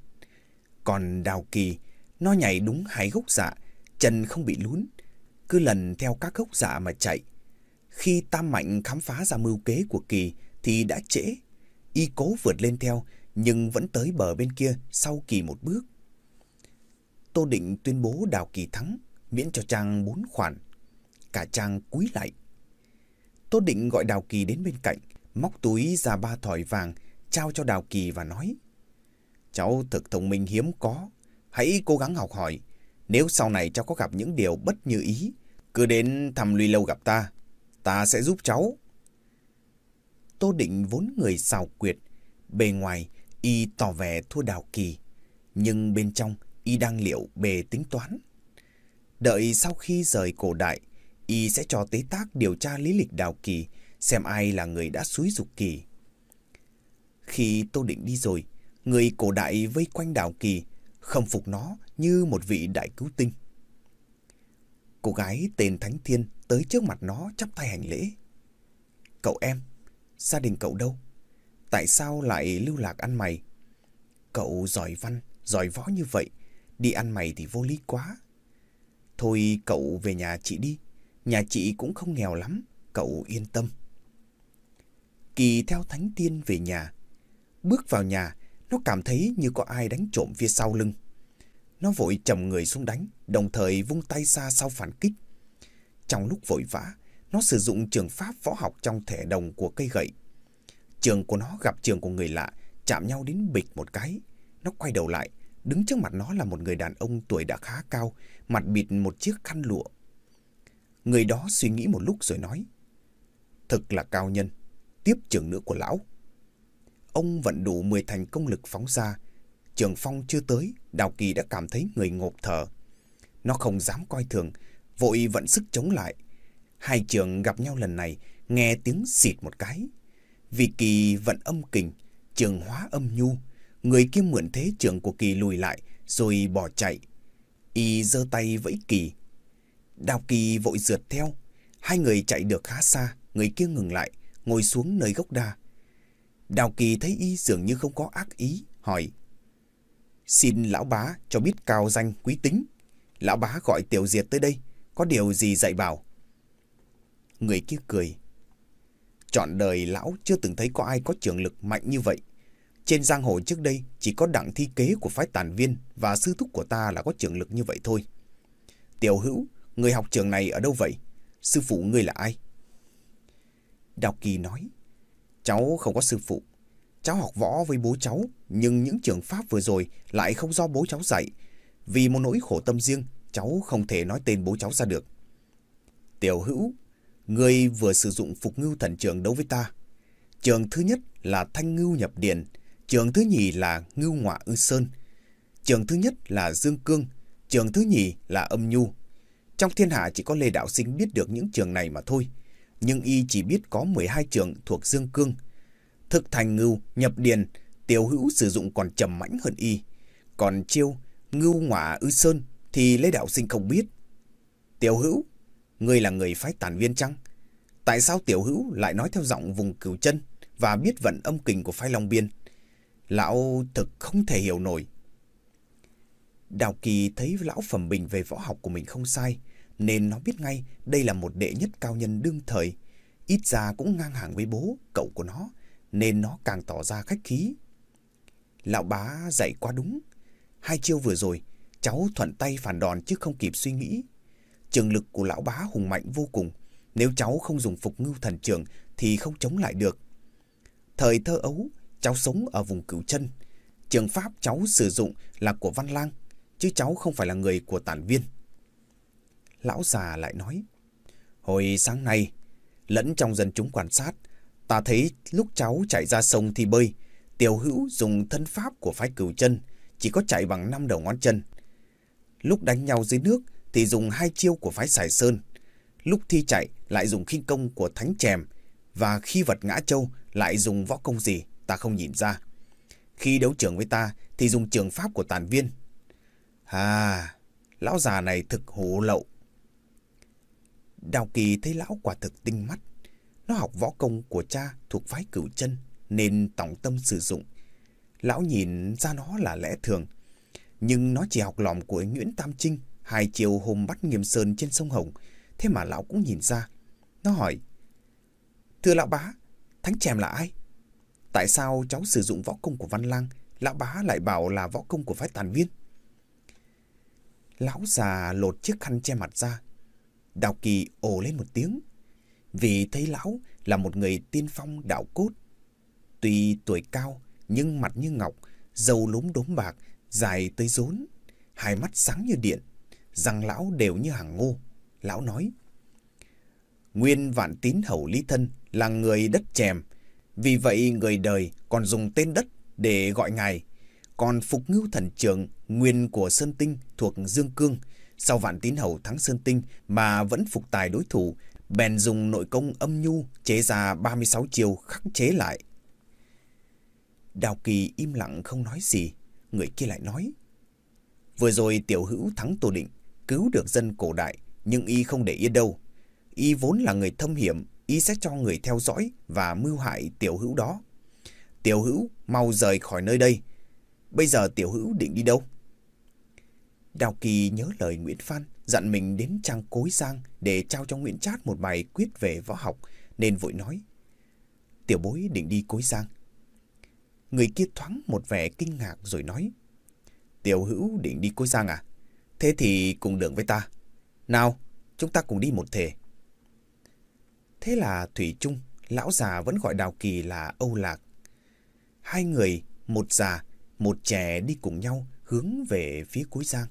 Còn Đào Kỳ, nó nhảy đúng hai gốc dạ, chân không bị lún. Cứ lần theo các gốc dạ mà chạy. Khi Tam Mạnh khám phá ra mưu kế của Kỳ thì đã trễ. Y cố vượt lên theo nhưng vẫn tới bờ bên kia sau Kỳ một bước. Tô Định tuyên bố Đào Kỳ thắng, miễn cho Trang bốn khoản. Cả Trang cúi lại. Tô Định gọi Đào Kỳ đến bên cạnh, móc túi ra ba thỏi vàng, trao cho Đào Kỳ và nói. Cháu thực thông minh hiếm có, hãy cố gắng học hỏi. Nếu sau này cháu có gặp những điều bất như ý, cứ đến thăm Luy Lâu gặp ta, ta sẽ giúp cháu. Tô Định vốn người xào quyệt, bề ngoài y tỏ vẻ thua Đào Kỳ, nhưng bên trong y đang liệu bề tính toán. Đợi sau khi rời cổ đại, y sẽ cho tế tác điều tra lý lịch Đào Kỳ, xem ai là người đã xúi dục Kỳ. Khi Tô Định đi rồi, người cổ đại vây quanh Đào Kỳ, khâm phục nó như một vị đại cứu tinh. Cô gái tên Thánh Thiên tới trước mặt nó chắp tay hành lễ. Cậu em, gia đình cậu đâu? Tại sao lại lưu lạc ăn mày? Cậu giỏi văn, giỏi võ như vậy, đi ăn mày thì vô lý quá. Thôi cậu về nhà chị đi, nhà chị cũng không nghèo lắm, cậu yên tâm. Kỳ theo Thánh Tiên về nhà. Bước vào nhà, nó cảm thấy như có ai đánh trộm phía sau lưng. Nó vội chầm người xuống đánh, đồng thời vung tay ra sau phản kích. Trong lúc vội vã, nó sử dụng trường pháp võ học trong thẻ đồng của cây gậy. Trường của nó gặp trường của người lạ, chạm nhau đến bịch một cái. Nó quay đầu lại, đứng trước mặt nó là một người đàn ông tuổi đã khá cao, mặt bịt một chiếc khăn lụa. Người đó suy nghĩ một lúc rồi nói, Thực là cao nhân, tiếp trường nữa của lão. Ông vận đủ 10 thành công lực phóng ra. Trường phong chưa tới, Đào Kỳ đã cảm thấy người ngộp thở. Nó không dám coi thường, vội vận sức chống lại. Hai trường gặp nhau lần này, nghe tiếng xịt một cái. Vì Kỳ vận âm kình, trường hóa âm nhu. Người kia mượn thế trường của Kỳ lùi lại, rồi bỏ chạy. Y giơ tay vẫy Kỳ. Đào Kỳ vội rượt theo. Hai người chạy được khá xa, người kia ngừng lại, ngồi xuống nơi gốc đa. Đào Kỳ thấy y dường như không có ác ý, hỏi. Xin lão bá cho biết cao danh quý tính. Lão bá gọi tiểu diệt tới đây, có điều gì dạy bảo? Người kia cười. Chọn đời lão chưa từng thấy có ai có trường lực mạnh như vậy. Trên giang hồ trước đây chỉ có đặng thi kế của phái tàn viên và sư thúc của ta là có trường lực như vậy thôi. Tiểu hữu, người học trường này ở đâu vậy? Sư phụ ngươi là ai? Đào Kỳ nói, cháu không có sư phụ. Cháu học võ với bố cháu, nhưng những trường pháp vừa rồi lại không do bố cháu dạy. Vì một nỗi khổ tâm riêng, cháu không thể nói tên bố cháu ra được. Tiểu hữu, người vừa sử dụng phục ngưu thần trường đấu với ta. Trường thứ nhất là thanh ngưu nhập điền, trường thứ nhì là ngưu ngọa ư sơn, trường thứ nhất là dương cương, trường thứ nhì là âm nhu. Trong thiên hạ chỉ có Lê Đạo Sinh biết được những trường này mà thôi, nhưng y chỉ biết có 12 trường thuộc dương cương. Thực thành ngưu, nhập điền, tiểu hữu sử dụng còn trầm mãnh hơn y. Còn chiêu, ngưu ngỏa ư sơn thì Lê Đạo Sinh không biết. Tiểu hữu, ngươi là người phái tản viên chăng? Tại sao tiểu hữu lại nói theo giọng vùng cửu chân và biết vận âm kình của phái Long Biên? Lão thực không thể hiểu nổi. Đào Kỳ thấy lão phẩm bình về võ học của mình không sai, nên nó biết ngay đây là một đệ nhất cao nhân đương thời. Ít ra cũng ngang hàng với bố, cậu của nó, nên nó càng tỏ ra khách khí. Lão bá dạy quá đúng. Hai chiêu vừa rồi, cháu thuận tay phản đòn chứ không kịp suy nghĩ. Trường lực của lão bá hùng mạnh vô cùng. Nếu cháu không dùng phục ngưu thần trường thì không chống lại được. Thời thơ ấu, cháu sống ở vùng cửu chân. Trường pháp cháu sử dụng là của Văn Lang, chứ cháu không phải là người của tản viên. Lão già lại nói, hồi sáng nay, lẫn trong dân chúng quan sát, ta thấy lúc cháu chạy ra sông thì bơi, tiểu hữu dùng thân pháp của phái cửu chân, chỉ có chạy bằng năm đầu ngón chân. Lúc đánh nhau dưới nước thì dùng hai chiêu của phái Sài Sơn. Lúc thi chạy lại dùng khinh công của Thánh Chèm và khi vật ngã châu lại dùng võ công gì ta không nhìn ra. Khi đấu trường với ta thì dùng trường pháp của tàn viên. À, lão già này thực hồ lậu. Đào Kỳ thấy lão quả thực tinh mắt. Nó học võ công của cha thuộc phái cửu chân nên tổng tâm sử dụng. Lão nhìn ra nó là lẽ thường. Nhưng nó chỉ học lỏm của Nguyễn Tam Trinh hai chiều hôm bắt nghiêm sơn trên sông Hồng. Thế mà lão cũng nhìn ra. Nó hỏi. Thưa lão bá, thánh chèm là ai? Tại sao cháu sử dụng võ công của Văn Lang, lão bá lại bảo là võ công của phái tàn viên? Lão già lột chiếc khăn che mặt ra. Đào Kỳ ồ lên một tiếng. Vì thấy lão là một người tiên phong đạo cốt. Tuy tuổi cao, nhưng mặt như ngọc, dâu lúm đốm bạc, dài tới rốn. Hai mắt sáng như điện, răng lão đều như hàng ngô. Lão nói, Nguyên vạn tín hậu lý thân là người đất chèm, vì vậy người đời còn dùng tên đất để gọi ngài. Còn Phục Ngưu Thần Trưởng, nguyên của Sơn Tinh thuộc Dương Cương, sau vạn tín hầu thắng Sơn Tinh mà vẫn phục tài đối thủ, bèn dùng nội công âm nhu chế ra 36 chiều khắc chế lại. Đào Kỳ im lặng không nói gì, người kia lại nói. Vừa rồi tiểu hữu thắng Tô Định, cứu được dân cổ đại, nhưng y không để yên đâu. Y vốn là người thâm hiểm, y sẽ cho người theo dõi và mưu hại tiểu hữu đó. Tiểu hữu mau rời khỏi nơi đây. Bây giờ tiểu hữu định đi đâu? Đào Kỳ nhớ lời Nguyễn Phan dặn mình đến trang Cối Giang để trao cho Nguyễn Trát một bài quyết về võ học nên vội nói. Tiểu bối định đi Cối Giang. Người kia thoáng một vẻ kinh ngạc rồi nói. Tiểu hữu định đi Cối Giang à? Thế thì cùng đường với ta. Nào, chúng ta cùng đi một thể. Thế là Thủy Trung, lão già vẫn gọi Đào Kỳ là Âu Lạc. Hai người, một già, một trẻ đi cùng nhau hướng về phía cuối giang.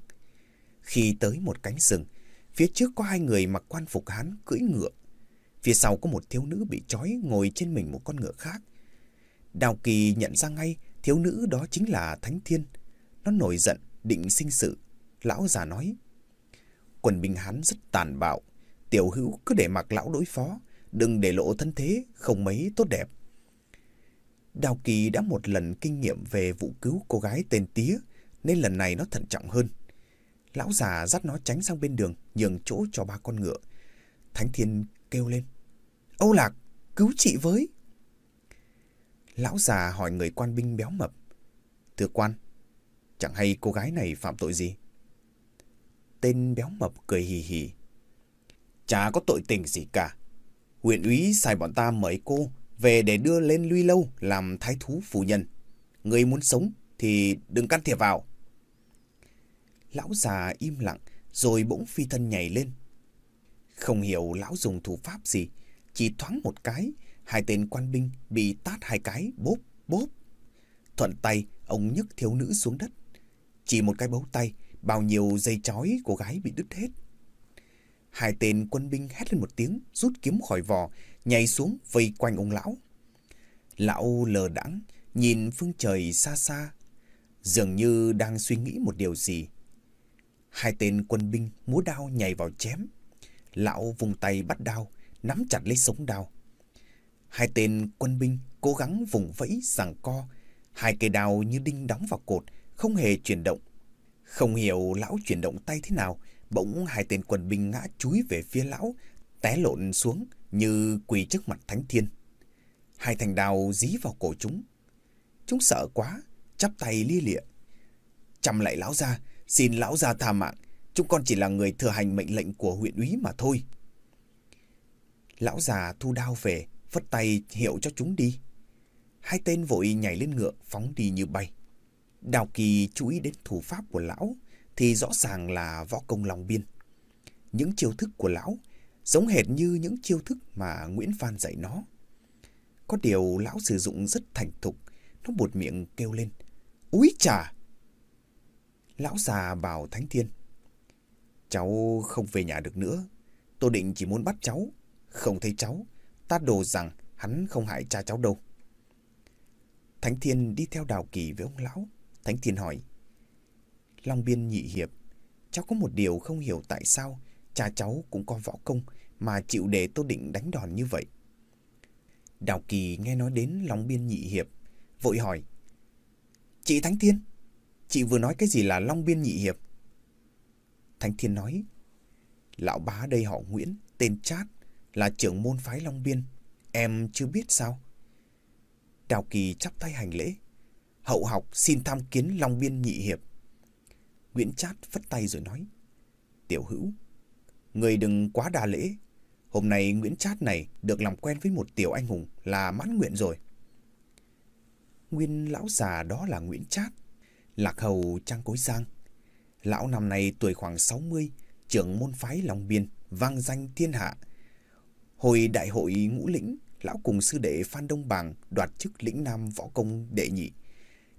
Khi tới một cánh rừng, phía trước có hai người mặc quan phục hán cưỡi ngựa. Phía sau có một thiếu nữ bị trói ngồi trên mình một con ngựa khác. Đào Kỳ nhận ra ngay thiếu nữ đó chính là Thánh Thiên. Nó nổi giận, định sinh sự. Lão già nói, quần binh hán rất tàn bạo. Tiểu hữu cứ để mặc lão đối phó, đừng để lộ thân thế không mấy tốt đẹp. Đào Kỳ đã một lần kinh nghiệm về vụ cứu cô gái tên Tía, nên lần này nó thận trọng hơn. Lão già dắt nó tránh sang bên đường, nhường chỗ cho ba con ngựa. Thánh Thiên kêu lên. Âu Lạc, cứu chị với. Lão già hỏi người quan binh béo mập. Thưa quan, chẳng hay cô gái này phạm tội gì? Tên béo mập cười hì hì. Chả có tội tình gì cả. Huyện úy sai bọn ta mời cô về để đưa lên Luy Lâu làm thái thú phù nhân. Người muốn sống thì đừng can thiệp vào. Lão già im lặng rồi bỗng phi thân nhảy lên. Không hiểu lão dùng thủ pháp gì, chỉ thoáng một cái, hai tên quan binh bị tát hai cái bốp bốp. Thuận tay, ông nhấc thiếu nữ xuống đất. Chỉ một cái bấu tay, bao nhiêu dây chói của gái bị đứt hết. Hai tên quân binh hét lên một tiếng, rút kiếm khỏi vò, nhảy xuống vây quanh ông lão. Lão lờ đãng nhìn phương trời xa xa, dường như đang suy nghĩ một điều gì. Hai tên quân binh múa đao nhảy vào chém. Lão vùng tay bắt đao, nắm chặt lấy sống đao. Hai tên quân binh cố gắng vùng vẫy giằng co. Hai cây đao như đinh đóng vào cột, không hề chuyển động. Không hiểu lão chuyển động tay thế nào, bỗng hai tên quân binh ngã chúi về phía lão, té lộn xuống như quỳ trước mặt thánh thiên. Hai thành đao dí vào cổ chúng. Chúng sợ quá, chắp tay lia lịa. Chăm lại lão ra, xin lão gia tha mạng, chúng con chỉ là người thừa hành mệnh lệnh của huyện úy mà thôi. Lão già thu đao về, vất tay hiệu cho chúng đi. Hai tên vội nhảy lên ngựa, phóng đi như bay. Đào Kỳ chú ý đến thủ pháp của lão, thì rõ ràng là võ công lòng biên. Những chiêu thức của lão giống hệt như những chiêu thức mà Nguyễn Phan dạy nó. Có điều lão sử dụng rất thành thục, nó buột miệng kêu lên. Úi chà! Lão già bảo Thánh Thiên. Cháu không về nhà được nữa. Tôi định chỉ muốn bắt cháu. Không thấy cháu. Ta đồ rằng hắn không hại cha cháu đâu. Thánh Thiên đi theo Đào Kỳ với ông lão. Thánh Thiên hỏi. Long Biên nhị hiệp. Cháu có một điều không hiểu tại sao cha cháu cũng có võ công mà chịu để Tô Định đánh đòn như vậy. Đào Kỳ nghe nói đến Long Biên nhị hiệp. Vội hỏi. Chị Thánh Thiên. Chị vừa nói cái gì là Long Biên nhị hiệp? Thánh Thiên nói. Lão bá đây họ Nguyễn, tên Chát, là trưởng môn phái Long Biên. Em chưa biết sao? Đào Kỳ chắp tay hành lễ. Hậu học xin tham kiến Long Biên nhị hiệp. Nguyễn Chát phất tay rồi nói. Tiểu hữu, người đừng quá đa lễ. Hôm nay Nguyễn Chát này được làm quen với một tiểu anh hùng là mãn nguyện rồi. Nguyên lão già đó là Nguyễn Chát, lạc hầu trang cối giang. Lão năm nay tuổi khoảng 60, trưởng môn phái Long Biên, vang danh thiên hạ. Hồi đại hội ngũ lĩnh, lão cùng sư đệ Phan Đông Bàng đoạt chức lĩnh nam võ công đệ nhị.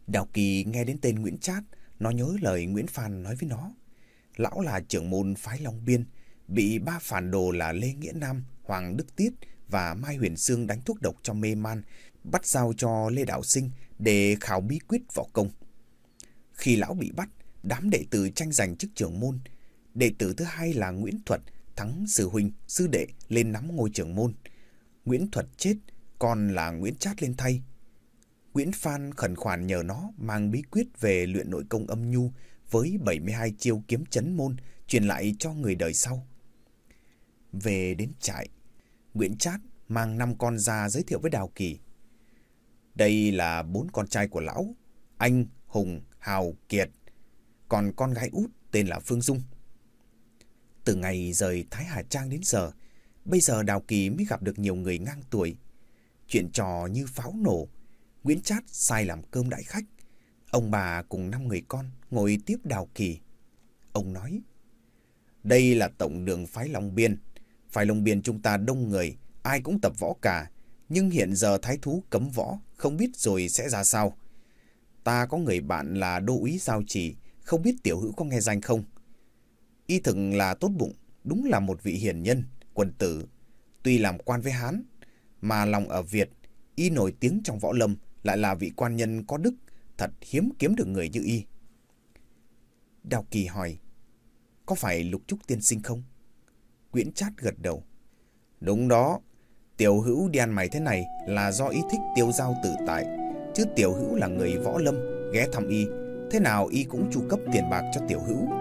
Đào Kỳ nghe đến tên Nguyễn Chát, nó nhớ lời Nguyễn Phan nói với nó. Lão là trưởng môn phái Long Biên, bị ba phản đồ là Lê Nghĩa Nam, Hoàng Đức Tiết và Mai Huyền Sương đánh thuốc độc cho mê man, bắt giao cho Lê Đạo Sinh để khảo bí quyết võ công. Khi lão bị bắt, đám đệ tử tranh giành chức trưởng môn. Đệ tử thứ hai là Nguyễn Thuật, thắng sư huynh, sư đệ lên nắm ngôi trưởng môn. Nguyễn Thuật chết, còn là Nguyễn Chát lên thay. Nguyễn Phan khẩn khoản nhờ nó mang bí quyết về luyện nội công âm nhu với 72 chiêu kiếm chấn môn truyền lại cho người đời sau. Về đến trại, Nguyễn Chát mang năm con ra giới thiệu với Đào Kỳ. Đây là bốn con trai của lão, anh, Hùng, Hào, Kiệt. Còn con gái út tên là Phương Dung. Từ ngày rời Thái Hà Trang đến giờ, bây giờ Đào Kỳ mới gặp được nhiều người ngang tuổi. Chuyện trò như pháo nổ, Nguyễn Chát sai làm cơm đại khách. Ông bà cùng năm người con ngồi tiếp Đào Kỳ. Ông nói, đây là tổng đường phái Long Biên. Phái Long Biên chúng ta đông người, ai cũng tập võ cả. Nhưng hiện giờ thái thú cấm võ, không biết rồi sẽ ra sao. Ta có người bạn là đô úy giao trì, không biết tiểu hữu có nghe danh không? Y thực là tốt bụng, đúng là một vị hiền nhân, quân tử. Tuy làm quan với Hán, mà lòng ở Việt, y nổi tiếng trong võ lâm, lại là vị quan nhân có đức, thật hiếm kiếm được người như y. Đào Kỳ hỏi, có phải lục trúc tiên sinh không? Nguyễn Chát gật đầu. Đúng đó, tiểu hữu đi ăn mày thế này là do ý thích tiêu giao tự tại, chứ tiểu hữu là người võ lâm, ghé thăm y, thế nào y cũng chu cấp tiền bạc cho tiểu hữu.